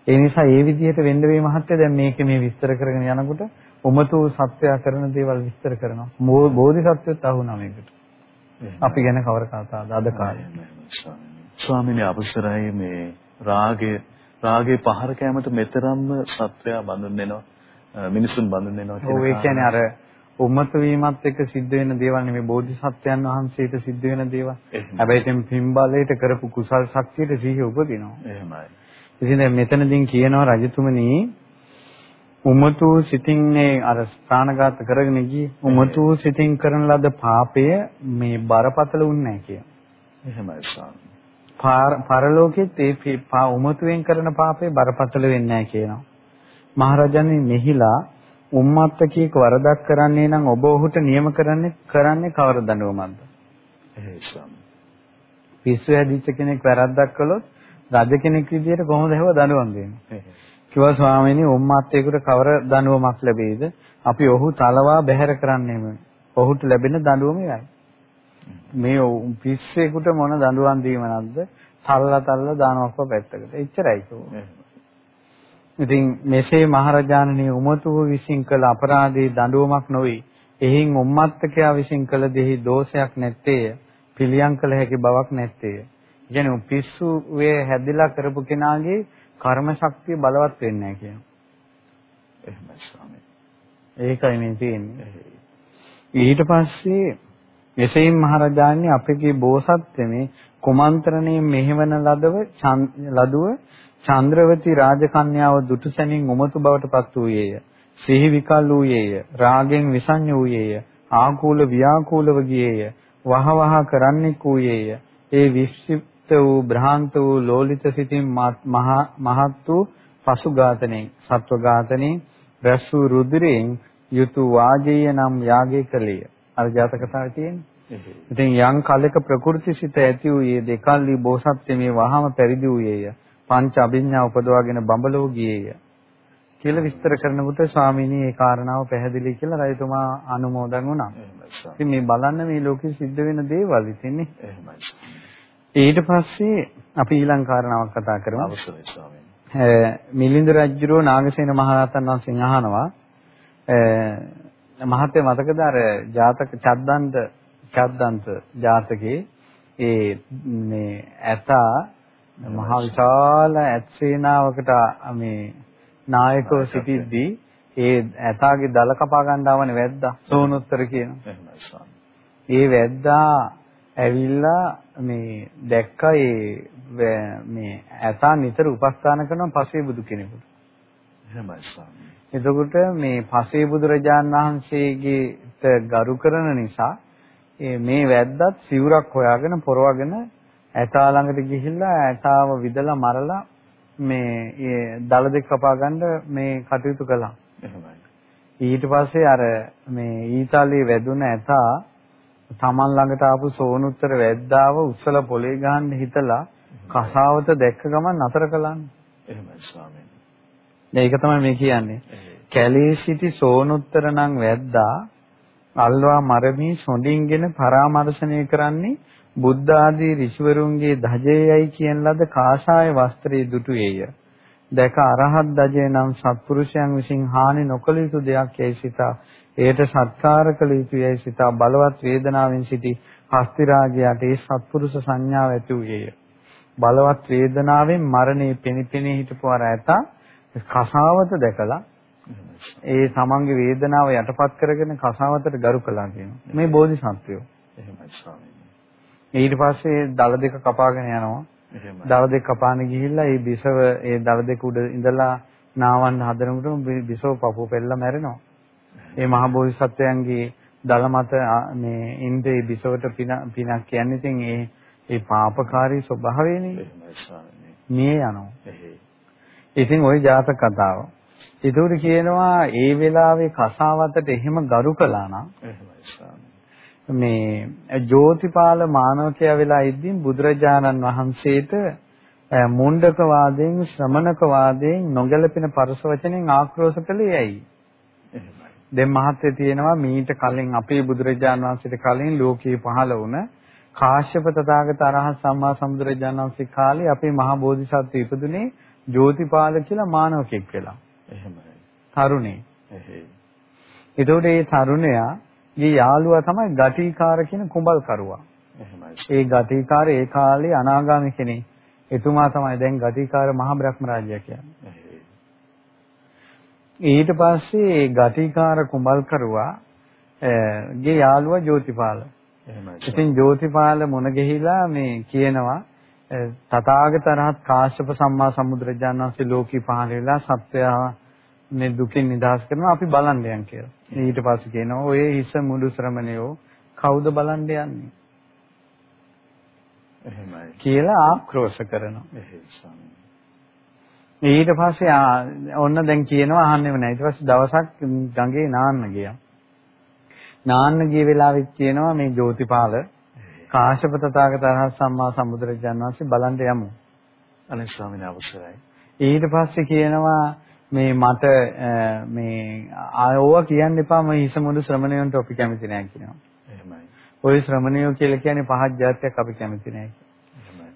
ඒ නිසා ඒ විදිහට වෙන්න වේ මහත්ය දැන් මේක මේ විස්තර කරගෙන යනකොට උමතු සත්‍යය කරන දේවල් විස්තර කරනවා. බෝධිසත්වයත් අහුණා මේකට. අපි ගැන කවර කතාවද අද කාලේ. ස්වාමීනි අවසරයි මේ රාගය රාගේ පහර කැමත මෙතරම්ම සත්‍යය බඳුන් වෙනවා. මිනිසුන් බඳුන් වෙනවා කියන ඔව් ඒ කියන්නේ අර උම්මත වීමත් එක්ක සිද්ධ වෙන දේවල් නෙමෙයි බෝධිසත්වයන් වහන්සේට සිද්ධ වෙන දේවල්. හැබැයි දැන් පින්බලයට කරපු කුසල් ශක්තියට සිහිය උපදිනවා. එහෙමයි. ඉතින් දැන් මෙතනදී කියනවා රජතුමනි උමතු සිතින් මේ අර ස්ථානගත කරගෙන ගියේ උමතු සිතින් කරන ලද පාපය මේ බරපතල උන්නේ කිය. එහෙමයි ස්වාමී. පරලෝකෙත් ඒ උමතුවෙන් කරන පාපේ බරපතල වෙන්නේ නැහැ කියනවා. මහරජාණන් මෙහිලා උම්මත්තකීක වරදක් කරන්නේ නම් ඔබ ඔහුට නියම කරන්නේ කරන්නේ කවර දඬුවමක්ද? එහෙයි ස්වාමී. පිස්සු හැදිච්ච කෙනෙක් වැරද්දක් කළොත් රජ කෙනෙක් විදියට කොහොමද එහෙව දඬුවම් දෙන්නේ? කිව්වා ස්වාමීනි උම්මත්තේකට කවර දඬුවමක් ලැබෙයිද? අපි ඔහු තලවා බැහැර කරන්නේම ඔහුට ලැබෙන දඬුවම එයයි. මේ පිස්සෙකුට මොන දඬුවම් දීම නැද්ද? තල්ලා තල්ලා දානවක්ව පැත්තකට. එච්චරයි කිව්වා. ඉතින් මෙසේ මහරජාණනි උමතුව විසින් කළ අපරාධේ දඬුවමක් නොවේ. එහින් උම්මත්තකයා විසින් කළ දෙහි දෝෂයක් නැත්තේය. පිළියම් කළ හැකි බවක් නැත්තේය. කියන්නේ පිස්සු වේ හැදිලා කරපු කෙනාගේ කර්ම ශක්තිය බලවත් වෙන්නේ නැහැ කියනවා. එහෙමයි ස්වාමී. ඒකයි මේ තියෙන්නේ. ඊට පස්සේ එසේම මහරජාණන් අපගේ බෝසත්ත්වනේ කුමන්ත්‍රණයෙන් මෙහෙවන ලදව ලදුව චන්ද්‍රවති රාජකන්‍යාව දුටු සැනින් උමතු බවට පත් වූයේය. සිහි විකල් වූයේය. රාගෙන් විසඤ්ඤ වූයේය. ආකූල ව්‍යාකූලව ගියේය. වහවහ කරන්නෙක් වූයේය. ඒ වික්ෂිප්ත වූ භ්‍රාන්ත වූ ලෝලිත සිතින් මහත් වූ පසු ඝාතනෙන් සත්ව ඝාතනෙන් රැස් වූ රුධිරයෙන් යුතු වාජේය නම් යාගය කළේය. අර ජාතක කතාවේ තියෙන්නේ. ඉතින් යම් කලක ප්‍රකෘති සිත ඇති වූයේ දෙකල්ලි බෝසත්ත්වයේ මේ වහම පරිදි වූයේය. පංච අභිඥා උපදවාගෙන බඹලෝ ගියේය. කියලා විස්තර කරනකොට ස්වාමීනි මේ කාරණාව පැහැදිලි කියලා රජතුමා අනුමෝදන් වුණා. ඉතින් මේ බලන්න මේ ලෝකෙ සිද්ධ වෙන දේවල් ඉතින්නේ. ඊට පස්සේ අපි ඊළඟ කාරණාවක් කතා කරමු. අවසරයි ස්වාමීනි. මිලින්ද රජුරෝ නාගසේන මහරහතන් වහන්සේගෙන් අහනවා මහත්ය මතකද අර ජාතක චද්දන්ත චද්දන්ත ජාතකේ ඒ මේ ඇතා මහා විශාල ඇත් සේනාවකට මේ නායකව සිටිද්දී ඒ ඇතාගේ දල කපා ගන්න ආවනේ වැද්දා සෝනුත්තර කියන. ඒ වැද්දා ඇවිල්ලා මේ දැක්කා ඒ මේ ඇතා නිතර උපස්ථාන කරන පසේ බුදු කෙනෙකුට. එහෙමයි ස්වාමී. එතකොට මේ පසේ බුදුරජාන් වහන්සේගේට ගරු කරන නිසා මේ වැද්දත් සිවුරක් හොයාගෙන පොරවගෙන ඇතා ළඟට ගිහිල්ලා ඇතාව විදලා මරලා මේ දල දෙක කපා ගන්න මේ කටයුතු කළා. එහෙමයි. ඊට පස්සේ අර මේ ඊතාලියේ වැදුන ඇතා තමන් ළඟට ආපු සෝනුත්තර වැද්දාව උස්සලා පොලේ ගහන්න හිතලා කසාවත දැක්ක ගමන් නතර කළානේ. එහෙමයි ස්වාමීනි. ඒක තමයි මේ කියන්නේ. කැලේ සිටි සෝනුත්තර නම් වැද්දා අල්වා මරමි සොඳින්ගෙන පරාමර්ශණය කරන්නේ බුද්ධ ආදී ඍෂිවරුන්ගේ ධජයයි කියන ලද කාෂාය වස්ත්‍රයේ දුටුවේය. දැක අරහත් ධජය නම් සත්පුරුෂයන් විසින් හානි නොකළ යුතු දෙයක් යයි සිතා එයට සත්කාර කළ යුතුයයි සිතා බලවත් වේදනාවෙන් සිටි හස්තිරාජයාට ඒ සත්පුරුෂ සංඥාව ඇති වූයේය. බලවත් වේදනාවෙන් මරණය පෙනිපෙනී හිටපු අර ඇත කසාවත දැකලා ඒ තමන්ගේ වේදනාව යටපත් කරගෙන කසාවතට ගරු කළා කියනවා. මේ බෝධිසත්වයෝ. එහෙමයි ස්වාමීනි. ඊට පස්සේ දල දෙක කපාගෙන යනවා. දල දෙක කපාන ගිහිල්ලා ඒ බිසව ඒ දල දෙක උඩ ඉඳලා නාවන්න හදනකොටම බිසව පපුව පෙරලා මැරෙනවා. ඒ මහ බෝධිසත්වයන්ගේ දල මත මේ ඉන්ද්‍රේ බිසවට පිනක් කියන්නේ ඉතින් ඒ ඒ පාපකාරී ස්වභාවයනේ. මේ යනවා. ඉතින් ওই ජාතක කතාව. ඒතකොට කියනවා ඒ වෙලාවේ කසාවතට එහෙම ගරු කළා නම් මේ ජෝතිපාල මානවකයා වෙලා ඉද්දී බුදුරජාණන් වහන්සේට මුණ්ඩක වාදයෙන් ශ්‍රමණක වාදයෙන් නොගැලපෙන පරස වචනෙන් ආක්‍රෝෂ කළේ ඇයි? දැන් මහත්ය තියෙනවා මීට කලින් අපේ බුදුරජාණන් වහන්සේට කලින් ලෝකේ පහළ වුණ කාශ්‍යප තථාගත අරහත් සම්මා සම්බුදුරජාණන් වහන්සේ කාලේ අපේ මහා බෝධිසත්ව ඉපදුනේ ජෝතිපාල කියලා මානවකෙක් වෙලා. එහෙමයි. තරුණේ. එහෙයි. ඒතකොට මේ තරුණයාගේ යාළුවා තමයි ගටිකාර කියන කුඹල්කරුවා. එහෙමයි. ඒ ගටිකාර ඒ කාලේ අනාගාමී කෙනෙක්. එතුමා තමයි දැන් ගටිකාර මහා බ්‍රහ්ම රාජ්‍ය කියන්නේ. ඊට පස්සේ ගටිකාර කුඹල්කරුවා ගේ යාළුවා ජෝතිපාල. එහෙමයි. ඉතින් ජෝතිපාල මුණ ගැහිලා මේ කියනවා තථාගත රහත් කාශ්‍යප සම්මා සම්බුදුරජාණන් වහන්සේ ලෝකී පහළ වෙලා සත්‍යය මේ දුකින් නිදහස් කරනවා අපි බලන්න යන් කියලා. ඊට පස්සේ කියනවා ඔය හිස මුඩු ශ්‍රමණයෝ කවුද බලන්න යන්නේ? එහෙමයි. කියලා ආක්‍රෝෂ කරනවා. ඊට පස්සේ ඔන්න දැන් කියනවා අහන්නෙම නැහැ. ඊට පස්සේ දවසක් ගඟේ නාන්න ගියා. නාන්න ගිය වෙලාවෙත් කියනවා මේ ජෝතිපාල කාශ්‍යප තථාගත අරහත් සම්මා සම්බුදුරජාණන් වහන්සේ බලන්න යමු. අනේ ස්වාමීන් අවසරයි. ඊට පස්සේ කියනවා මේ මට මේ ආයෝවා කියන්න එපා මම හිසමුදු ශ්‍රමණයන්ට අපි කැමති නැහැ කියනවා. එහෙමයි. ওই ශ්‍රමණයෝ කියලා කියන්නේ පහත් జాතියක් අපි කැමති නැහැ.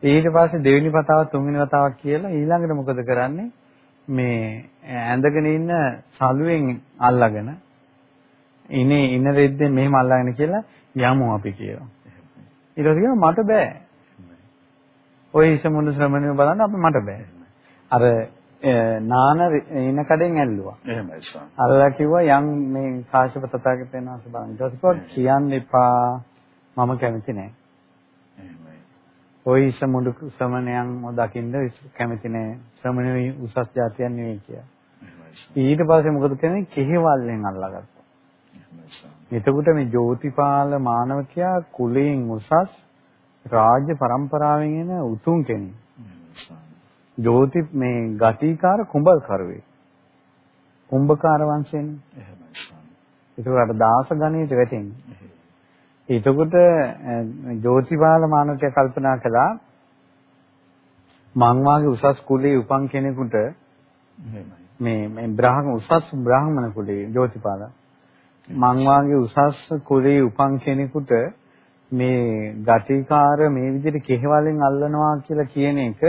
ඊට පස්සේ දෙවෙනි වතාව තුන්වෙනි වතාවක් කියලා ඊළඟට මොකද කරන්නේ? මේ ඇඳගෙන ඉන්න සලුවෙන් අල්ලගෙන ඉනේ ඉන රෙද්දෙන් මෙහෙම අල්ලගෙන කියලා යමු අපි කියනවා. ඊට පස්සේ කියනවා මට බෑ. ওই හිසමුදු ශ්‍රමණයෝ බලන්න අපි මට බෑ. අර නාන එන කඩෙන් ඇල්ලුවා. එහෙමයි ස්වාමී. අල්ලලා කිව්වා යම් මේ කාශ්‍යප තථාගතයන් වහන්සේ බලන්න. ඊට පස්සේ කියන්න එපා මම කැමති නෑ. ඔය සමුඩු ශ්‍රමණයන් දකින්න කැමති නෑ. ශ්‍රමණේ උසස් જાතියක් නෙවෙයි කියලා. ඊට පස්සේ මොකද කියන්නේ කෙහෙවල්ෙන් අල්ලගත්තා. එතකොට මේ ජෝතිපාල මානවකයා කුලයෙන් උසස් රාජ්‍ය પરම්පරාවෙන් එන උතුම් කෙනෙක්. ජෝති මේ ගතිකාර කුඹල් කරුවේ. කුඹකාර වංශයෙන්. ඒකට දාස ගණයට වැටෙන්නේ. එතකොට ජෝතිපාල මානවකය කල්පනා කළා මං වාගේ උසස් කුලේ උපන් කෙනෙකුට මේ මේ බ්‍රාහ්ම උසස් බ්‍රාහ්මණ කුලේ ජෝතිපාල මං වාගේ උසස් කුලේ උපන් කෙනෙකුට මේ ගටිකාර මේ විදිහට කෙහෙවලෙන් අල්ලනවා කියලා කියන එක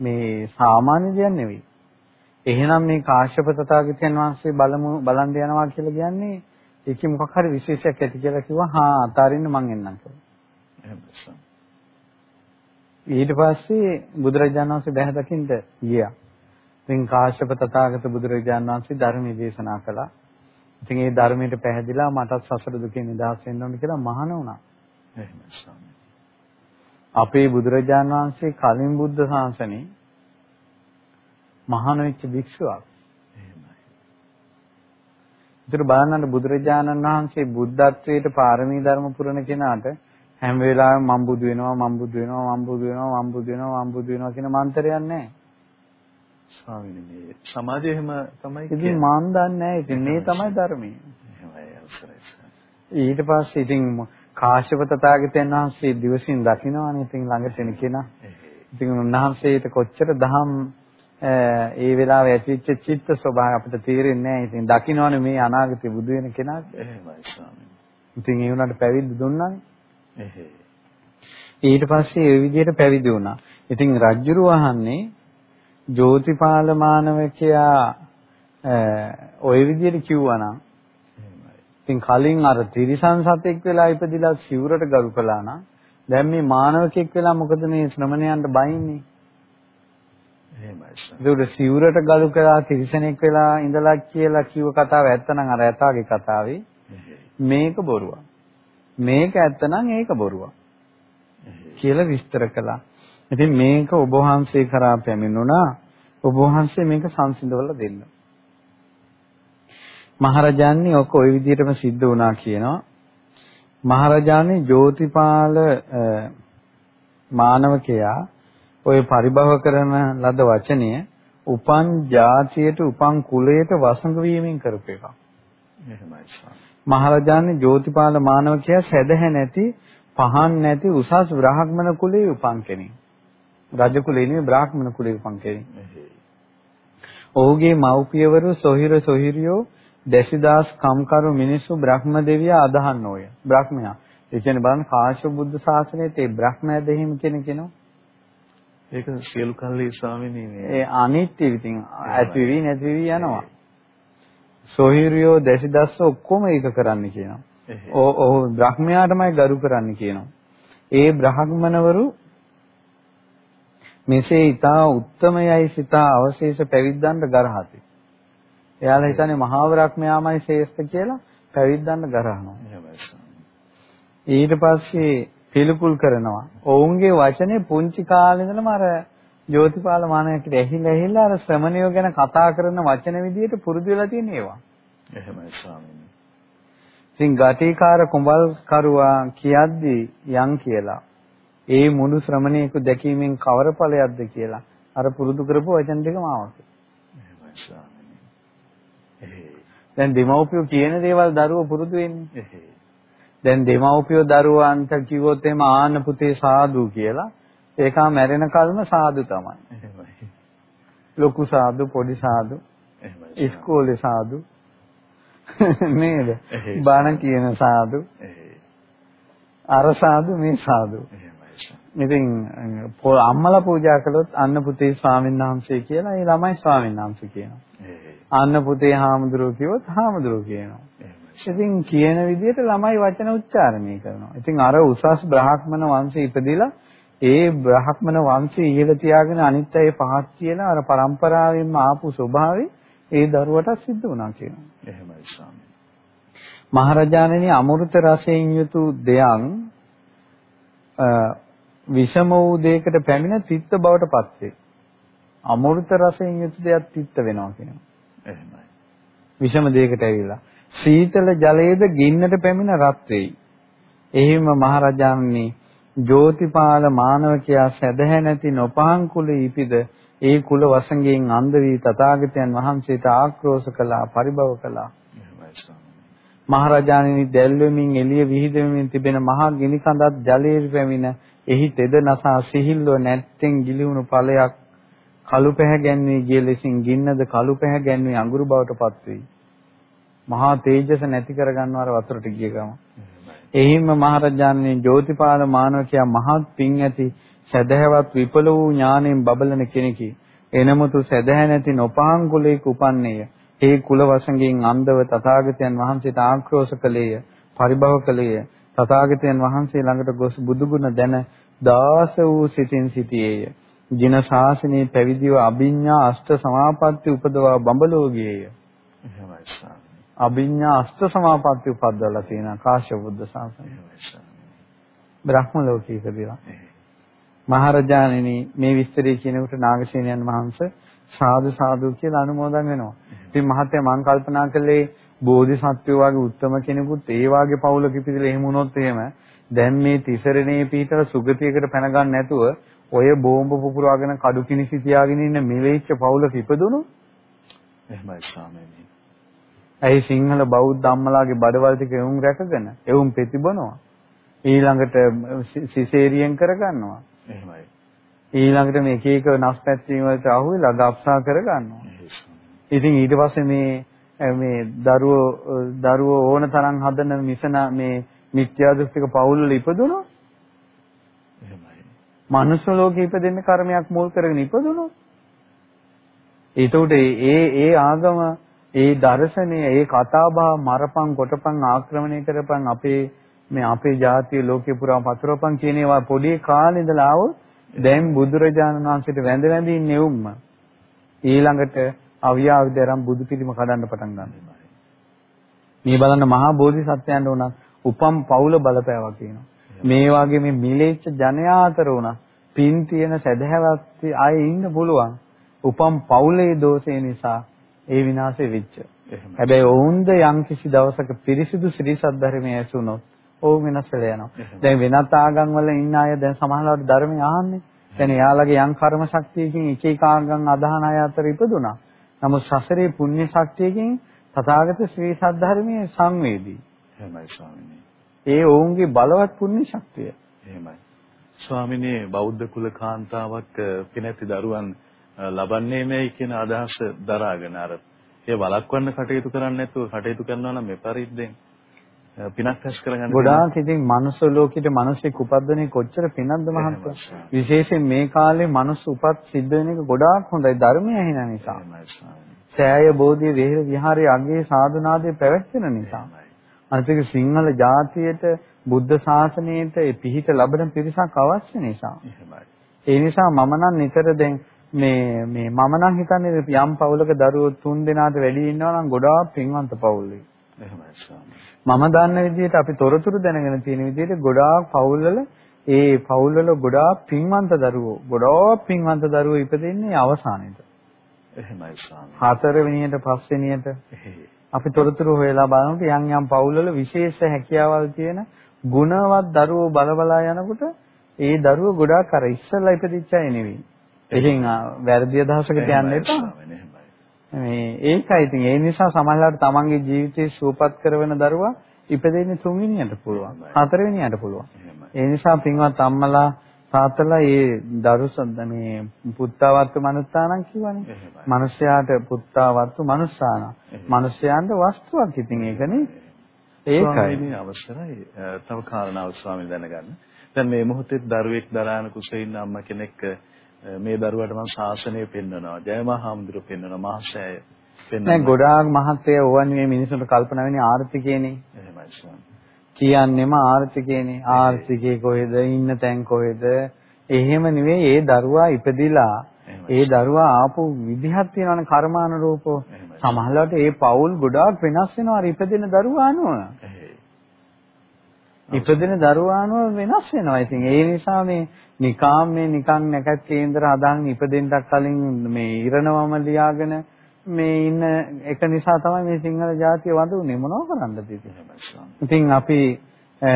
මේ සාමාන්‍ය දෙයක් නෙවෙයි. එහෙනම් මේ කාශ්‍යප තථාගතයන් වහන්සේ බලමු බලන් යනවා කියලා කියන්නේ ඒකේ මොකක් හරි විශේෂයක් ඇති කියලා කිව්වා හා අතාරින්න මං එන්නම් කියලා. ඊට පස්සේ බුදුරජාණන් වහන්සේ බැහැ දකින්න ගියා. ඉතින් කාශ්‍යප තථාගත බුදුරජාණන් වහන්සේ ධර්මයේ දේශනා කළා. ඉතින් ඒ ධර්මයට පැහැදිලා මටත් සසර දුකෙන් නිදහස් වෙන්න ඕන කියලා මහාන වුණා. එහෙමයි. අපේ බුදුරජාණන් වහන්සේ කලින් බුද්ධ ශාසනේ මහාන වෙච්ච භික්ෂුවක්. එහෙමයි. ඒතර බලන්න බුදුරජාණන් වහන්සේ බුද්ධත්වයට පාරමී ධර්ම පුරන කෙනාට හැම වෙලාවෙම මම බුදු වෙනවා මම බුදු වෙනවා මම බුදු වෙනවා මම බුදු වෙනවා මම බුදු වෙනවා කියන මන්ත්‍රයක් නැහැ. ස්වාමීනි මේ සමාජය එහෙම තමයි ඉතින් මන් දන්නේ නැහැ. ඉතින් මේ තමයි ධර්මය. එහෙමයි අවසරයි. ඊට පස්සේ ඉතින් කාශ්‍යප තථාගතයන් වහන්සේ දිවසින් දකින්නවානේ ඉතින් ළඟට එන කෙනා. ඉතින් උන්වහන්සේට කොච්චර දහම් ඒ වෙලාවේ ඇතිවෙච්ච චිත්ත ස්වභාවය අපිට තේරෙන්නේ නැහැ. ඉතින් දකින්නවානේ මේ අනාගතේ බුදු වෙන කෙනා. එහෙමයි ස්වාමීනි. ඉතින් ඒ වුණාට පැවිදි දුන්නානේ. ඊට පස්සේ ඒ විදිහට පැවිදි වුණා. ඉතින් රජුරු වහන්නේ ජෝතිපාල මානවකයා ওই විදිහට කිව්වනම් ඉතින් කලින් අර තිරිසන් සතෙක් වෙලා ඉපදිලා සිවුරට ගරු කළා නම් දැන් මේ මානවකෙක් වෙලා මොකද මේ ශ්‍රමණයන්ට බයින්නේ? එහෙමයි. ඒක සිවුරට ගරු කළා තිරිසනෙක් වෙලා ඉඳලා කියලා කිව්ව කතාව ඇත්තනම් අර ඇතාගේ කතාවේ මේක බොරුවක්. මේක ඇත්තනම් ඒක බොරුවක්. කියලා විස්තර කළා. ඉතින් මේක ඔබ වහන්සේ කරා පැමිණුණා. ඔබ වහන්සේ මේක සංසිඳවලා දෙන්න. මහරජාණන් ඔක ওই විදිහටම සිද්ධ වුණා කියනවා. මහරජාණන් ජෝතිපාල මානවකයා ඔය පරිභව කරන ලද වචනය උපන් ජාතියට උපන් කුලයට වසඟ වීමෙන් කරපු එකක්. එහෙමයි. මහරජාණන් ජෝතිපාල මානවකයා සැදැහැ නැති පහන් නැති උසස් බ්‍රාහ්මණ කුලයේ උපන් කෙනෙක්. රජ කුලේ නෙවෙයි බ්‍රාහ්මණ කුලේ උපන් කෙනෙක්. ඔහුගේ මව්පියවරු සොහිර සොහිරියෝ දැසිදාස් කම්කරු මිනිස්සු බ්‍රහ්ම දෙවියා අදහන්න ඕය. බ්‍රහ්මයා. ඒ කියන්නේ බලන්න කාශ්‍යප බුද්ධ ශාසනයේ තේ බ්‍රහ්මයා දෙහිම කෙනෙක් කෙනා. ඒක සියලු කල්ලි ස්වාමීනි මේ ඒ අනිත්‍ය ඉතින් ඇතිවි නැතිවි යනවා. සොහිරියෝ දැසිදාස් ඔක්කොම ඒක කරන්න කියනවා. ඔව් බ්‍රහ්මයාටමයි ගරු කරන්න කියනවා. ඒ බ්‍රහ්මනවරු මෙසේ ඊතා උත්තමයයි සිතා අවශේෂ පැවිද්දන්ට ගරහති. එයාලා හිතන්නේ මහා බ්‍රහ්මයාමයි ශ්‍රේෂ්ඨ කියලා පැවිද්දන්ට ගරහනවා. ඊට පස්සේ පිළිකුල් කරනවා. ඔවුන්ගේ වචනේ පුංචි කාලේ ඉඳලම අර ජෝතිපාල මානවයට ඇහිලා ඇහිලා අර ශ්‍රමණයෝ ගැන කතා කරන වචන විදියට පුරුදු වෙලා තියෙන ඒවා. එහෙමයි ස්වාමීනි. ඉතින් ගටිකාර කුඹල් කරුවා කියද්දී යන් කියලා ඒ මුළු ශ්‍රමණේක දැකීමෙන් කවර ඵලයක්ද කියලා අර පුරුදු කරපු වචන ටිකම ආවක. දැන් දෙමව්පියෝ කියන දේවල් දරුවෝ පුරුදු වෙන්නේ. දැන් දෙමව්පියෝ දරුවන්ට කිව්වොත් එහම ආන්න පුතේ සාදු කියලා. ඒකම මැරෙන කල්ම සාදු තමයි. ලොකු සාදු පොඩි සාදු ඉස්කෝලේ සාදු. නේද? බණ කියන සාදු. අර සාදු මේ සාදු. ඉතින් අම්මලා පූජා කළොත් අන්න පුතේ ස්වාමීන් වහන්සේ කියලා ඒ ළමයි ස්වාමීන් වහන්සේ කියනවා. අන්න පුතේ හාමුදුරුවෝ කිව්වොත් හාමුදුරුවෝ කියනවා. ඉතින් කියන විදිහට ළමයි වචන උච්චාරණය කරනවා. ඉතින් අර උසස් බ්‍රාහ්මණ වංශේ ඉපදිලා ඒ බ්‍රාහ්මණ වංශය ඉහළ තියාගෙන අනිත් අය පහත් කියලා අර પરම්පරාවෙන්ම ආපු ස්වභාවය ඒ දරුවට සිද්ධ වුණා කියනවා. එහෙමයි ස්වාමී. මහරජාණනි අමෘත රසයෙන් යුතු දෙයන් විෂම වූ දෙයකට පැමිණ තිත්ත බවට පත් වේ. අමෘත රසයෙන් යුතු දෙයක් තිත්ත වෙනවා කියනවා. එහෙමයි. විෂම දෙයකට ඇවිල්ලා. සීතල ජලයේද ගින්නට පැමිණ රත් වෙයි. එහිම මහරජාණනි ජෝතිපාල මානවකයා සැදැහැ නැති නොපහන් කුලේ ඉපිද ඒ කුල වසඟයෙන් අන්ධ වී තථාගතයන් වහන්සේට ආක්‍රෝෂ කළා පරිභව කළා. මහරජාණනි දැල්වෙමින් එළිය විහිදෙමින් තිබෙන මහා ගිනි කඳත් ජලයේ පැමිණ එහි තෙද නසා සිහිල්ව නැත්තෙන් ගිලිහුණු ඵලයක් කළු පැහැගැන්වී ගිය ලෙසින් ගින්නද කළු පැහැගැන්වී අඟුරු බවට පත් වෙයි. මහා තේජස නැති කරගන්නවර වතුරට ගිය ගම. එහිම මහරජාණන් ජෝතිපාල මානවකයා මහත් පිං ඇති සදහැවත් විපල වූ ඥාණයෙන් බබලන කෙනෙකි. එනමුතු සදහැ නැති නොපහන් කුලයක උපන්නේය. ඒ කුල වසඟෙන් අන්ධව තථාගතයන් වහන්සේට ආක්‍රෝෂ කළේය, පරිභව කළේය. තථාගතයන් වහන්සේ ළඟට ගොස් බුදුගුණ දැන දාස වූ සිතින් සිටියේය. ජින ශාසනයේ පැවිදිව අභිඤ්ඤා අෂ්ට සමාපatti උපදවා බඹලෝ ගියේය. එහෙමයි ස්වාමී. අභිඤ්ඤා අෂ්ට සමාපatti උපදවලා තියෙනවා කාශ්‍යප බුද්ධ ශාසනය. බ්‍රහ්ම ලෝකයේ ඉපදිනවා. මහරජාණෙනි මේ විස්තරය කියනකොට නාගසේනයන් වහන්සේ සාදු සාදු කියලා අනුමෝදන් වෙනවා. ඉතින් මහත්මයා මම කල්පනා කළේ බෝධිසත්වයෝ වගේ උත්තම කෙනෙකුත් ඒ වාගේ පවුලක ඉපදිලා එහෙම වුණොත් එහෙම දැන් මේ තිසරණේ පිටර සුගතියකට පැන ගන්න නැතුව ඔය බෝම්බ පුපුරාගෙන කඩු කිනිසි තියාගෙන ඉන්න මෙලෙච්ච පවුලක ඉපදුණු එහෙමයි ස්වාමීනි. ඇයි සිංහල බෞද්ධ අම්මලාගේ බඩවල් ටික එවුන් රැකගෙන එවුන් ප්‍රතිබනවා. ඊළඟට සිසේරියෙන් කරගන්නවා. එහෙමයි. ඊළඟට මේ එක එක නස්පැත්වීම වලට අහු වෙලා ගබ්සා කරගන්නවා. ඉතින් ඊට පස්සේ මේ මේ දරුවෝ දරුවෝ ඕන තරම් හදන මිසන මේ මිත්‍යා දෘෂ්ටික පවුල් වල එහෙමයි. මනුස්ස ලෝකෙ ඉපදෙන්න කර්මයක් මුල් කරගෙන ඉපදුණොත් ඒතකොට ඒ ඒ ආගම ඒ දර්ශනය ඒ කතාබහ මරපන් කොටපන් ආක්‍රමණය කරපන් අපේ මේ අපේ ජාතිය ලෝකේ පුරා පතුරපන් කියන ඒවා පොඩි කාලේ ඉඳලා ආවොත් දැන් බුදුරජාණන් වහන්සේට වැඳ වැඳ ඉන්නේ උම්ම. ඊළඟට අවියාවිදරම් බුදු පිළිම කඩන්න පටන් ගන්නවා. මේ බලන්න මහා බෝධිසත්වයන්ට උනත් උපම් පවුල බලපෑවා කියනවා. මේ වගේ මේ මිලේච්ඡ ජනයා අතර උනත් පින් තියෙන සදහැවත් අය ඉන්න පුළුවන් උපම් පවුලේ දෝෂේ නිසා ඒ විනාශෙ වෙච්ච. හැබැයි ඔවුන්ද යම්කිසි දවසක පිරිසිදු ශ්‍රී සද්ධර්මයේ ඇසුනොත් ඔව් වෙනස් වෙලා යනවා. දැන් වෙනත් ආගම් වල ඉන්න අය දැන් සමහරවිට ධර්මය අහන්නේ. දැන් එයාලගේ යම් කර්ම ශක්තියකින් එක එක ආගම් අදහන අය අතර ඉපදුනා. නමුත් සසරේ පුණ්‍ය ශක්තියකින් තථාගත ශ්‍රී සද්ධර්මයේ සංවේදී. එහෙමයි ස්වාමීනි. ඒ ඔවුන්ගේ බලවත් පුණ්‍ය ශක්තිය. එහෙමයි. ස්වාමිනේ බෞද්ධ කුල කාන්තාවක් පිනැති දරුවන් ලබන්නේ නැයි කියන අදහස දරාගෙන අර ඒ වළක්වන්න කටයුතු කරන්නේ නැතුව කටයුතු කරනවා නම් මේ පරිද්දෙන් පිනක් රැස් කරගන්න ගොඩාක් ඉතින් මනුස්ස ලෝකෙට මිනිස්සෙක් උපද්දන්නේ කොච්චර පිනක්ද මහත්තයා විශේෂයෙන් මේ කාලේ මනුස්ස උපත් සිද්ධ වෙන එක ගොඩාක් හොඳයි. ධර්මය ඇහෙන නිසා. සෑය බෝධි විහෙර විහාරයේ අගේ සාධනාදී පැවැත්වෙන නිසා අනිත් සිංහල ජාතියට බුද්ධ ශාසනයට පිහිට ලැබෙන පිරිසක් අවශ්‍ය නිසා. ඒ නිසා මම නම් නිතර දැන් මේ මේ මම නම් හිතන්නේ යම් පවුලක දරුවෝ තුන් දෙනාට වැඩි ඉන්නවා නම් ගොඩාක් පින්වන්ත ස්වාමී මම දන්න විදිහට අපි තොරතුරු දැනගෙන තියෙන විදිහට ගොඩාක් පවුල්වල ඒ පවුල්වල ගොඩාක් පින්වන්ත දරුවෝ ගොඩාක් පින්වන්ත දරුවෝ ඉපදෙන්නේ අවසානයේද. එහෙමයි ස්වාමී. හතරවෙනියට පස්වෙනියට අපි තොරතුරු හොයලා බලනකොට යම් යම් පවුල්වල විශේෂ හැකියාවල් තියෙන ගුණවත් දරුවෝ බලබලා යනකොට ඒ දරුවෝ ගොඩාක් අර ඉස්සෙල්ලා ඉපදිච්ච අය නෙවෙයි. ඉතින් වැරදි අදහසකට යන්න එපා. මේ ඒකයි. ඉතින් ඒ නිසා සමහරවිට තමන්ගේ ජීවිතේ සුවපත් කරන දරුවා ඉපදෙන්නේ තුන්වෙනියට පුළුවන්. හතරවෙනියට පුළුවන්. ඒ නිසා පින්වත් අම්මලා තාත්තලා ඒ දරුසන් මේ පුත්තවත්තු මනුස්සානම් කියවනේ මිනිස්යාට පුත්තවත්තු මනුස්සාන මිනිස්යාන්ට වස්තුවක් ඉතින් ඒකනේ ඒකයි. අවශ්‍යයි තව කාරණාවක් ස්වාමීන් දැනගන්න. දැන් මේ මොහොතේ දරුවෙක් දරාන කුසේ ඉන්න අම්මා කෙනෙක් මේ දරුවට මම ශාසනය පෙන්වනවා. ජයමහා හාමුදුරුවෝ පෙන්වනවා. මහසෑය පෙන්වනවා. නෑ ගොඩාක් මහත්ය ඕවන් මේ මිනිසුන්ට කල්පනා වෙන්නේ ආර්ථිකේනේ එහෙමයි ස්වාමී කියන්නේම ආර්ථිකේනේ ආර්ථිකේ කොහෙද? ඉන්න තැන් කොහෙද? එහෙම නෙවෙයි ඒ දරුවා ඉපදිලා ඒ දරුවා ආපු විදිහක් තියෙනවනේ කර්මානුරූපව. සමහරවිට ඒ පවුල් ගොඩාක් වෙනස් වෙනවා අර ඉපදෙන දරුවා අනුව. ඉපදෙන දරුවානෝ වෙනස් වෙනවා. ඉතින් ඒ නිසා මේ නිකාම් මේ නිකන් නැකත් කේන්දර හදාගෙන ඉපදෙන්නත් කලින් මේ ඉරණවම ලියාගෙන මේ ඉන්න එක නිසා තමයි මේ සිංහල ජාතිය වඳුනේ මොනව කරන්නද ඉතින් අපි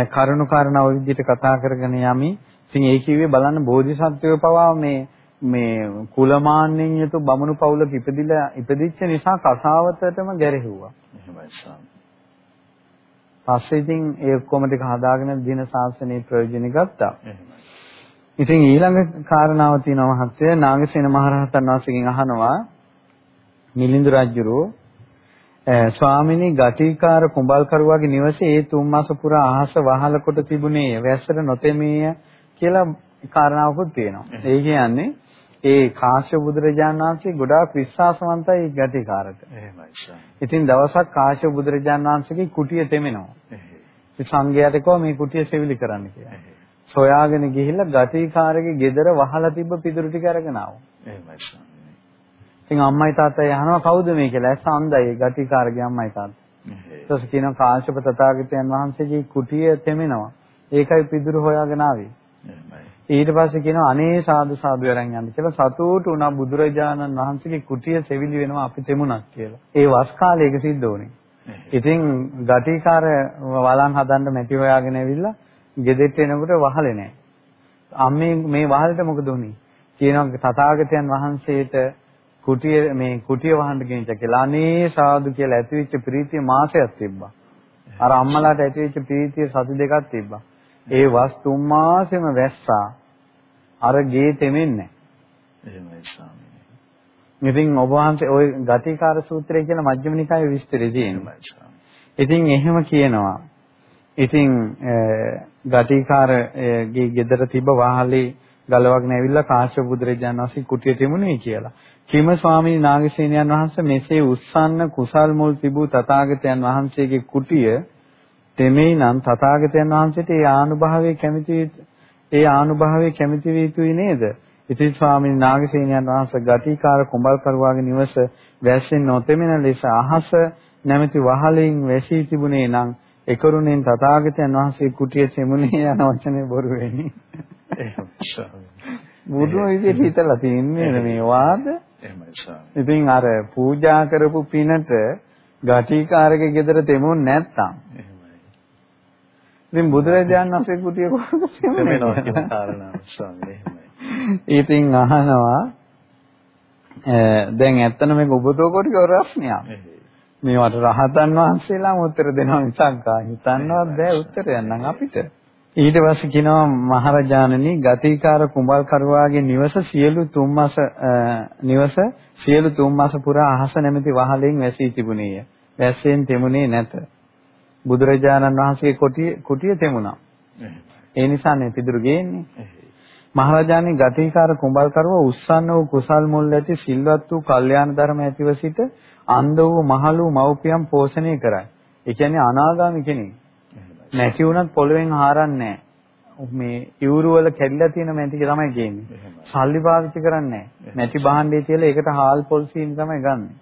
කරුණු කාරණා ওই විදිහට කතා කරගෙන යමි. ඉතින් ඒ කිව්වේ බලන්න බෝධිසත්වයෝ පවා මේ මේ කුලමාන්නෙන් යුතු බමුණු පවුලක ඉපදිලා ඉපදිච්ච නිසා කසාවතටම ගැරෙහුවා. එහෙමයි පස්සේ ඉතින් ඒ ඔක්කොම ටික හදාගෙන දින ශාසනයේ ප්‍රයෝජනෙ ගත්තා. ඉතින් ඊළඟ කාරණාව තියෙනවා මහත්තයා නාගසේන මහරහතන් වහන්සේගෙන් අහනවා මිලිඳු රජුරෝ ස්වාමිනී ගටිකාර කුඹල්කරුවාගේ නිවසේ ඒ තුන් මාස පුරා අහස වහල කොට තිබුණේ වැස්සට නොතෙමීය කියලා කාරණාවකුත් තියෙනවා. ඒ කියන්නේ ඒ කාශ්‍යප බුදුරජාණන් වහන්සේ ගොඩාක් විශ්වාසවන්තයි ගතිකාරට. එහෙමයි. ඉතින් දවසක් කාශ්‍යප බුදුරජාණන් වහන්සේගේ කුටිය තෙමෙනවා. ඉතින් සංඝයාට කිව්වා මේ කුටිය සෙවිලි කරන්න කියලා. සොයාගෙන ගිහිල්ලා ගතිකාරගේ ගෙදර වහලා තිබ්බ පිටුරු ටික අරගෙන ආවා. එහෙමයි. ඉතින් අම්මයි තාත්තයි අහනවා කවුද මේ කියලා. ඇස් අන්දයි ගතිකාරගේ අම්මයි තාත්තයි. ඊට පස්සේ කියනවා කාශ්‍යප තථාගතයන් වහන්සේගේ කුටිය තෙමෙනවා. ඒකයි පිදුරු හොයාගෙන ආවේ. ඊට පස්සේ කියනවා අනේ සාදු සාදු වරන් යන්න කියලා සතුටු වුණා බුදුරජාණන් වහන්සේගේ කුටිය සෙවිලි වෙනවා අපි තෙමුණක් කියලා. ඒ වස් කාලයක සිද්ධ වුණේ. ඉතින් ගටිකාර වලන් හදන්න මැටි හොයාගෙන ඇවිල්ලා ගෙදෙට්ට එනකොට වහලේ නැහැ. අම්මේ මේ වහලට මොකද උනේ? කියනවා තථාගතයන් වහන්සේට කුටිය මේ කුටිය වහන්න ගෙනිච්ච කියලා. අනේ සාදු කියලා ඇතිවෙච්ච ප්‍රීතිය මාසයක් තිබ්බා. අර අම්මලාට ඇතිවෙච්ච ප්‍රීතිය සති දෙකක් තිබ්බා. ඒ වස් තුන් මාසෙම වැස්සා. අර ගේ තෙමෙන්නේ එහෙමයි ස්වාමීනි. ඉතින් ඔබ වහන්සේ ওই ගතිකාර සූත්‍රය කියලා මජ්ක්‍ධිම නිකායේ විස්තරය තියෙනවා. ඉතින් එහෙම කියනවා. ඉතින් ගතිකාරගේ ගෙදර තිබ්බ වාහලේ ගලවගෙන ඇවිල්ලා කාශ්‍යප බුදුරජාණන් වහන්සේ කුටිය තිබුණේ කියලා. කිම ස්වාමීන් නාගසේනයන් වහන්සේ මෙසේ උස්සන්න කුසල් මුල් තිබූ තථාගතයන් වහන්සේගේ කුටිය තෙමේ නම් තථාගතයන් වහන්සේට ඒ ආනුභාවයේ කැමති ඒ ආනුභාවයේ කැමති විය යුතුයි නේද? ඉතින් ස්වාමීන් නාගසේනයන් වහන්සේ ගතිකාර කුඹල් කරුවාගේ නිවස වැස්සෙන් නොතෙමෙන ලෙස අහස නැමැති වහලෙන් වැසී තිබුණේ නම් එකරුණෙන් තථාගතයන් වහන්සේ කුටිය සෙමුනේ යන වචනේ බොරු වෙන්නේ. බුදුන් විදිහට හිතලා තින්නේ මේ වාද. එහෙමයි ස්වාමී. ඉතින් අර පූජා කරපු පිනට ගටිකාරගේ ගෙදර තෙමුන් නැත්තම්. එහෙමයි. ඉතින් බුදුරජාණන් වහන්සේ කුටිය කොහොමද තෙමෙනවා කියන කාරණාව ස්වාමී එහෙමයි. ඉතින් අහනවා දැන් ඇත්තන මේක ඔබතෝ කොටික රස්නියක්. මේවට රහතන් වහන්සේලාම උත්තර දෙනවා මිසක් හිතන්නවත් බෑ උත්තරයක් නම් අපිට. ඊට පස්සේ කියනවා මහරජාණනි ගතිකාර කුඹල් කරුවාගේ නිවස සියලු තුන් මාස නිවස සියලු තුන් මාස පුරා අහස නැමැති වහලෙන් වැසී තිබුණේය. වැස්සෙන් තෙමුනේ නැත. බුදුරජාණන් වහන්සේගේ කුටිය කුටිය තෙමුණා. ඒ නිසානේ පිදුරු ගේන්නේ. මහරජාණන් ගතිකාර කුඹල් කරුවා උස්සන්න වූ කුසල් මුල් ඇති සිල්වත් වූ කල්යාණ ධර්ම ඇතිව සිට අන්ධ වූ මහලු මව්පියන් පෝෂණය කරයි. ඒ කියන්නේ අනාගාමී කෙනෙක්. නැති වුණත් පොළවෙන් හාරන්නේ මේ ඉවුරු වල කැඩිලා තියෙන මැටි තමයි ගේන්නේ. සල්ලි පාවිච්චි කරන්නේ නැහැ. මැටි භාණ්ඩේ තියලා ඒකට හාල් පොල් සීන් තමයි ගන්නෙ.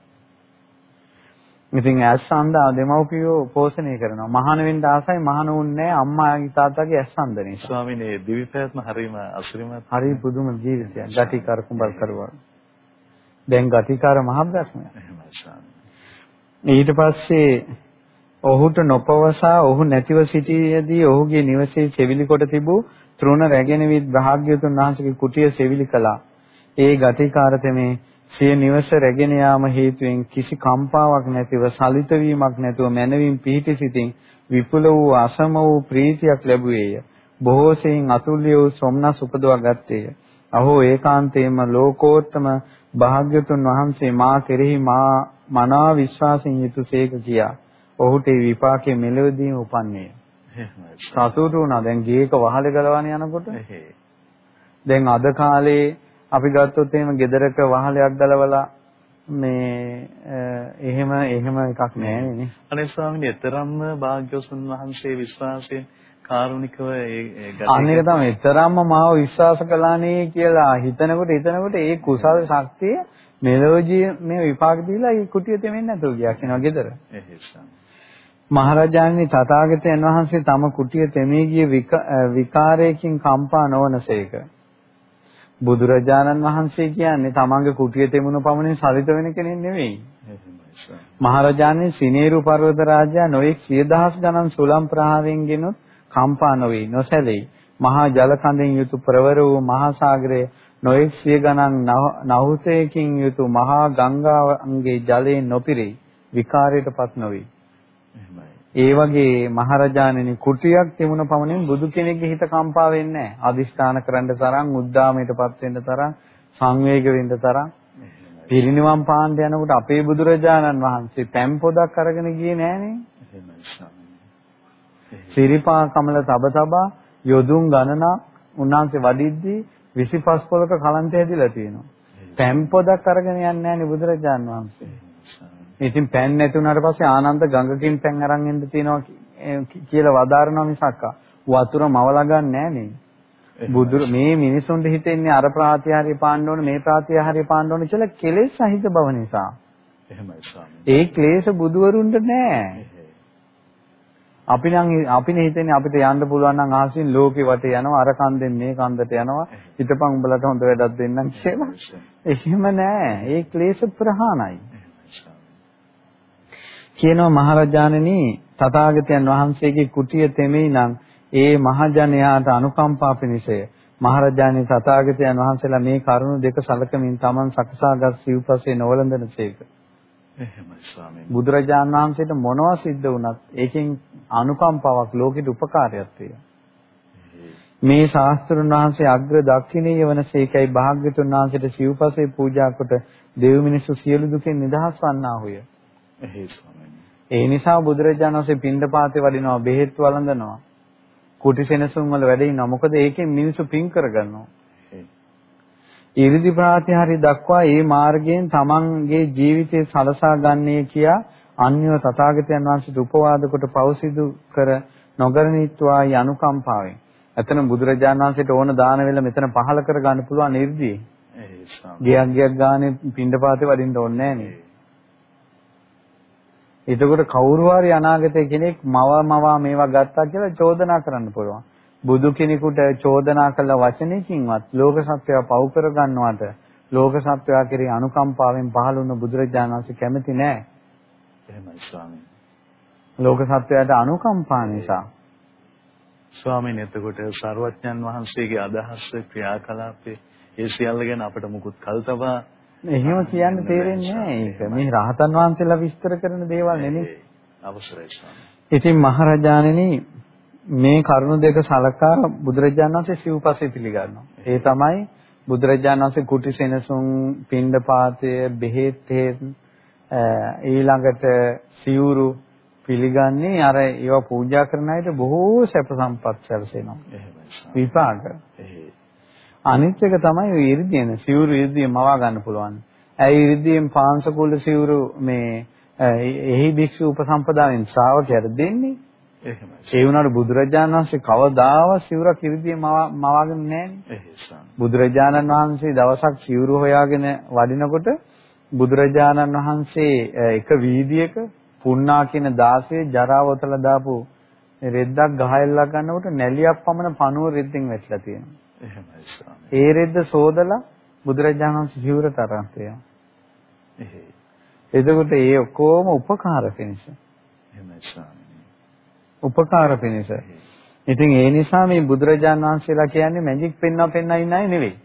ඉතින් ඇස් අන්දා දෙමව්පියෝ පෝෂණය කරනවා. මහාන වෙන්න ආසයි මහාන වුන්නේ අම්මාගේ තාත්තාගේ ඇස් අන්දනේ. ස්වාමිනේ දිවිපැවැත්ම හරීම අසිරිමත්. හරි පුදුම ජීවිතයක්. ගටිකාර කුඹල් කරුවා. දැන් ගටිකාර මහබ්‍රහ්මයා. ඊට පස්සේ ඔහුට නොපවසා ඔහු නැතිව සිටියේදී ඔහුගේ නිවසේ සෙවිලි කොට තිබූ තෘණ රැගෙන විත් භාග්‍යවතුන් වහන්සේගේ කුටිය සෙවිලි කළා. ඒ ගතිකාරතමේ සිය නිවස රැගෙන යාම හේතුවෙන් කිසි කම්පාවක් නැතිව සලිත වීමක් නැතුව මනවින් පිහිටි සිටින් විපුල වූ අසම වූ ප්‍රීතියක් ලැබුවේය. බොහෝ සෙයින් අතුල්‍ය වූ සොම්නස් උපදවා ගත්තේය. අහෝ ඒකාන්තයෙන්ම ලෝකෝත්තම භාග්‍යතුන් වහන්සේ මා කෙරෙහි මා මනා විශ්වාසයෙන් යුතුයසේක කියා. ඔහුට ඒ විපාකයේ මෙලොවදීම උපන්නේය. සතුටු වුණා. දැන් ගේක වහලේ ගලවන යනකොට. දැන් අද කාලේ අපි ගත්තොත් එහෙම ගෙදරක වහලයක් ගලවලා මේ එහෙම එහෙම එකක් නෑ නේ. අනේ ස්වාමීනි, ඊතරම්ම භාග්‍යවතුන් වහන්සේ විශ්වාසයෙන් කාරුණිකව ඒ අනේක තමයි ඊතරම්ම මාව විශ්වාස කළානේ කියලා හිතනකොට හිතනකොට ඒ කුසල් ශක්තිය මෙලොවදී මේ විපාක දීලා ඒ කුටිය තෙමෙන්නේ නැතුව ගියා කියනවා ගෙදර. එහෙසම්. මහරජාණනි තථාගතයන් වහන්සේ තම කුටිය තෙමී ගිය විකාරයකින් කම්පා නොවනසේක. බුදුරජාණන් වහන්සේ කියන්නේ තමන්ගේ කුටිය තෙමුණු පමණින් සලිත වෙන කෙනෙක් නෙවෙයි. මහරජාණන් සිනේරු පර්වත රාජයා නොඑක් සිය දහස් ගණන් සුලම් ප්‍රහාරයෙන් ගෙනුත් කම්පා නොවේ නොසැලෙයි. මහා ජල කඳෙන් යුතු ප්‍රවර වූ මහා සාගරයේ නොඑක් සිය ගණන් නහුතයකින් යුතු මහා ගංගාවන්ගේ ජලයෙන් නොපිරේ විකාරයටපත් නොවේ. ඒ වගේ මහරජාණෙනි කුටියක් තිබුණ පමණින් බුදු කෙනෙක්ගේ හිත කම්පා වෙන්නේ නැහැ. අදිෂ්ඨාන කරන්න තරම්, උද්දාමයටපත් වෙන්න තරම්, සංවේග වෙන්න තරම්. පිරිනිවන් පාන්න යනකොට අපේ බුදුරජාණන් වහන්සේ පෑම් පොදක් අරගෙන ගියේ නෑනේ. සිරිපා කමල තබ තබා යොදුන් ගණනක් උන්වහන්සේ වඩිද්දී 25 පොලක කලන්තය හැදිලා තියෙනවා. පැන් පොදක් අරගෙන යන්නේ නැහැ බුදුරජාන් වහන්සේ. ඉතින් පැන් නැති වුණාට පස්සේ ආනන්ද ගඟකින් පැන් අරන් එන්න තියෙනවා කියලා වදාරනවා මිසක් වතුර මවලා ගන්න නැහැ බුදු මේ මිනිසුන්ට හිතෙන්නේ අර ප්‍රාතිහාර්ය පාන්න ඕන මේ ප්‍රාතිහාර්ය පාන්න ඕන කියලා කෙලෙස් සහිත බව නිසා. එහෙමයි ස්වාමී. ඒ ක්ලේශ බුදුවරුන්ට නෑ. අපි නම් අපිනේ හිතන්නේ අපිට යන්න පුළුවන් නම් ආසින් ලෝකේ වටේ යනවා අර කන්දෙන් මේ කන්දට යනවා හිතපන් උඹලට හොඳ වැඩක් දෙන්නම් කියලා. එහෙම නෑ. ඒ ක්ලේශ ප්‍රහාණයි. කියනවා මහරජාණෙනි තථාගතයන් වහන්සේගේ කුටිය තෙමෙයි නම් ඒ මහජනයාට අනුකම්පා පිණිසය මහරජාණන් තථාගතයන් වහන්සේලා මේ කරුණු දෙක සලකමින් Taman සකසාගත් සිව්පසේ නොවලඳනසේක. එහෙමයි ස්වාමීනි. බුදුරජාණන් වහන්සේට මොනවා සිද්ධ වුණත් ඒකෙන් අනුකම්පාවක් ලෝකෙට උපකාරයක් තියෙනවා. මේ ශාස්ත්‍රඥ වහන්සේ අග්‍ර දක්ෂිනීය වනසේකයි භාග්‍යතුන් වහන්සේට සිව්පසේ පූජා කොට දෙව් මිනිසු සියලු දුකෙන් නිදහස් වන්නාහුය. එහේ ස්වාමීනි. ඒ නිසා බුදුරජාණන් වහන්සේ පින්ඩපාතේ වඩිනවා බෙහෙත් වළඳනවා. කුටි සෙනසුන් වල වැඩ ඉන්නවා. මොකද ඒකෙන් මිනිසු පින් කරගන්නවා. ඉරිදි ප්‍රාතිහාරය දක්වා ඒ මාර්ගයෙන් තමන්ගේ ජීවිතය සලසා ගන්නේ කියා අන්‍යව තථාගතයන් වහන්සේට උපවාද කොට පෞසිදු කර නොගරණීත්වා යනුකම්පාවෙන්. එතන බුදුරජාණන් වහන්සේට ඕන දාන වෙල මෙතන පහල කර ගන්න පුළුවන් ඉර්ධියේ. ගියක් ගියක් ගානේ පින්ඩපාතේ වඩින්න ඕනේ නැහැ එතකොට කවුරු හරි අනාගතයේ කෙනෙක් මව මවා මේවා ගත්තා කියලා චෝදනා කරන්න පුළුවන්. බුදු කෙනෙකුට චෝදනා කළ වචනයකින්වත් ලෝක සත්‍යය පව් කර ගන්නවට ලෝක සත්‍යය කෙරෙහි අනුකම්පාවෙන් පහළ වුණ බුදුරජාණන් වහන්සේ කැමති නෑ. එහෙමයි ස්වාමීන්. ලෝක සත්‍යයට අනුකම්පා නිසා ස්වාමීන් එතකොට සර්වඥන් වහන්සේගේ අදහස් ක්‍රියාකලාපේ ඒ සියල්ල ගැන අපිට මුකුත් කල්තබා එහෙම කියන්න තේරෙන්නේ නැහැ ඒක. මේ රහතන් වහන්සේලා විස්තර කරන දේවල් නෙමෙයි. අවසරයි ස්වාමී. ඉතින් මහරජාණෙනි මේ කරුණු දෙක සලකා බුදුරජාණන් වහන්සේ සිව්පස්සේ පිළිගන්නවා. ඒ තමයි බුදුරජාණන් වහන්සේ කුටි සෙනසුන් පින්ඩපාතය බෙහෙත් ඊළඟට සිවුරු පිළිගන්නේ අර ඒවා පූජා කරන අයට බොහෝ සැප සම්පත් සැලසෙනවා. විපාක. අනිත් එක තමයි ඔය ඉරිදියන සිවුරු ඉරිදිය මවා ගන්න පුළුවන්. ඇයි ඉරිදියෙන් පාංශකුල සිවුරු මේ එහි භික්ෂු උපසම්පදායෙන් ශ්‍රාවකයර දෙන්නේ? එහෙමයි. ඒ වුණාට බුදුරජාණන් වහන්සේ කවදාවත් සිවුරක් ඉරිදියේ මවාගෙන නැහැ බුදුරජාණන් වහන්සේ දවසක් සිවුරු හොයාගෙන වඩිනකොට බුදුරජාණන් වහන්සේ එක වීදියේක පුන්නා කියන 16 ජරාවතල දාපු රෙද්දක් ගහයල්ලා ගන්නකොට නැලියක් පමණ පණුව රෙද්දෙන් වැටලා තියෙනවා. එහෙමයි ස්වාමී. ඒ රෙද්ද සෝදලා බුදුරජාණන් වහන්සේ අරන් තියෙනවා. එහෙයි. එතකොට ඒ ඔක්කොම උපකාර පිණිස. එහෙමයි ස්වාමී. උපකාර පිණිස. ඉතින් ඒ නිසා මේ බුදුරජාන් වහන්සේලා කියන්නේ මැජික් පෙන්වා පෙන්වා ඉන්න අය නෙවෙයි.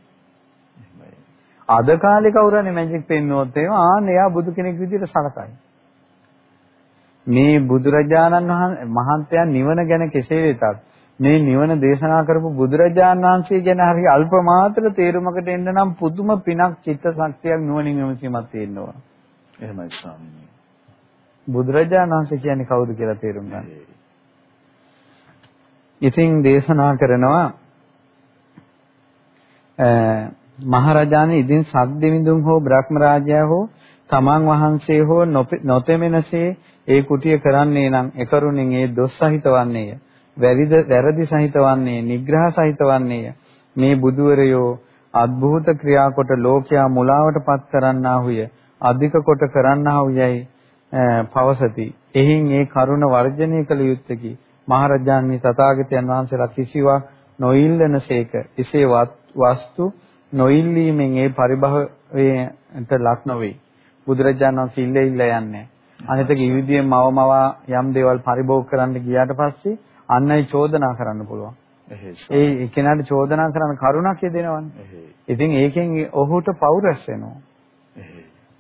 අද කාලේ කවුරුහරි මැජික් පෙන්වුවොත් එහෙම ආන්න එයා බුදු කෙනෙක් විදිහට සලකයි. මේ බුදුරජාණන් වහන්සේ මහත්යන් නිවන ගැන කෙසේ වෙතත් මේ නිවන දේශනා කරපු බුදුරජාණන් වහන්සේ ගැන හරි අල්ප මාත්‍ර තේරුමකට එන්න නම් පුදුම පිනක් චිත්ත ශක්තියක් නුවණින් විමසීමක් තියෙන්න ඕන. එහෙමයි ස්වාමීනි. බුදුරජාණන් වහන්සේ කියන්නේ කවුද කියලා තේරුම් ගන්න. ඉතින් දේශනා කරනවා මහරජාණන් ඉදින් සද්දෙවිඳුන් හෝ බ්‍රහ්ම රාජයා හෝ තමන් වහන්සේ හෝ නොතෙමෙනසේ ඒ කුටිය කරන්නේ නම් එකරුණින් ඒ දොස් සහිත වන්නේය. වැරදි වැරදි සහිත වන්නේ නිග්‍රහ සහිත වන්නේය. මේ බුදුවරයෝ අద్භූත ක්‍රියා කොට ලෝකයා මුලාවටපත් කරන්නාහුය. අධික කොට කරන්නාහුයයි පවසති. එහින් ඒ කරුණ වර්ජනය කළ යුත්තකි. මහරජාණන් තථාගතයන් වහන්සේලා කිසිවක් නොඉල්ලනසේක එසේ වස්තු නොඉල්ලීමෙන් ඒ පරිභවයට ලක් නොවේ බුදුරජාණන් වහන්සේ ඉල්ල ඉල්ල යන්නේ අනිත් ඉවිදියේ මව මව යම් දේවල් පරිභෝග කරන්න ගියාට පස්සේ අන්නයි චෝදනා කරන්න පුළුවන් ඒ කෙනාට චෝදනා කරන කරුණක් යදෙනවනේ ඉතින් ඒකෙන් ඔහුට පව් රැස් වෙනවා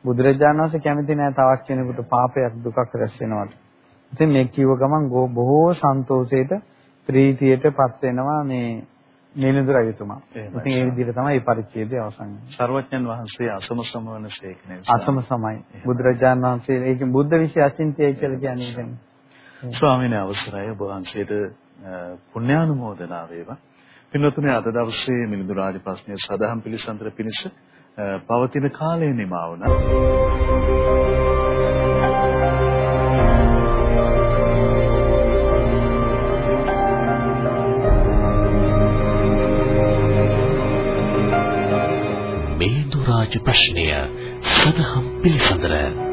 බුදුරජාණන් වහන්සේ කැමති නෑ තවත් කෙනෙකුට පාපයක් දුකක් රැස් වෙනවට ඉතින් මේ කිව්ව ගමන් බොහෝ සන්තෝෂයට ප්‍රීතියටපත් වෙනවා මේ නිලඳු රජතුමා. ඉතින් ඒ විදිහට තමයි මේ පරිච්ඡේදය අවසන් වෙන්නේ. සර්වඥන් වහන්සේ අසම සමවන ශේක නේ. අසම සමයි. බුදුරජාණන් වහන්සේ ඒකෙන් බුද්ධ විශ්ය අචින්තයයි කියලා කියන්නේ දැන්. ස්වාමීන් අවසරයි ඔබ වහන්සේට පුණ්‍යානුමෝදනා වේවා. පින්වතුනි අද දවසේ මිලිඳු රාජ ප්‍රශ්නය සදහම් පිළිසඳර පිණිස පවතින කාලය නිමා වුණා. රාජ ප්‍රශ්නය සදහම් පිළිසඳර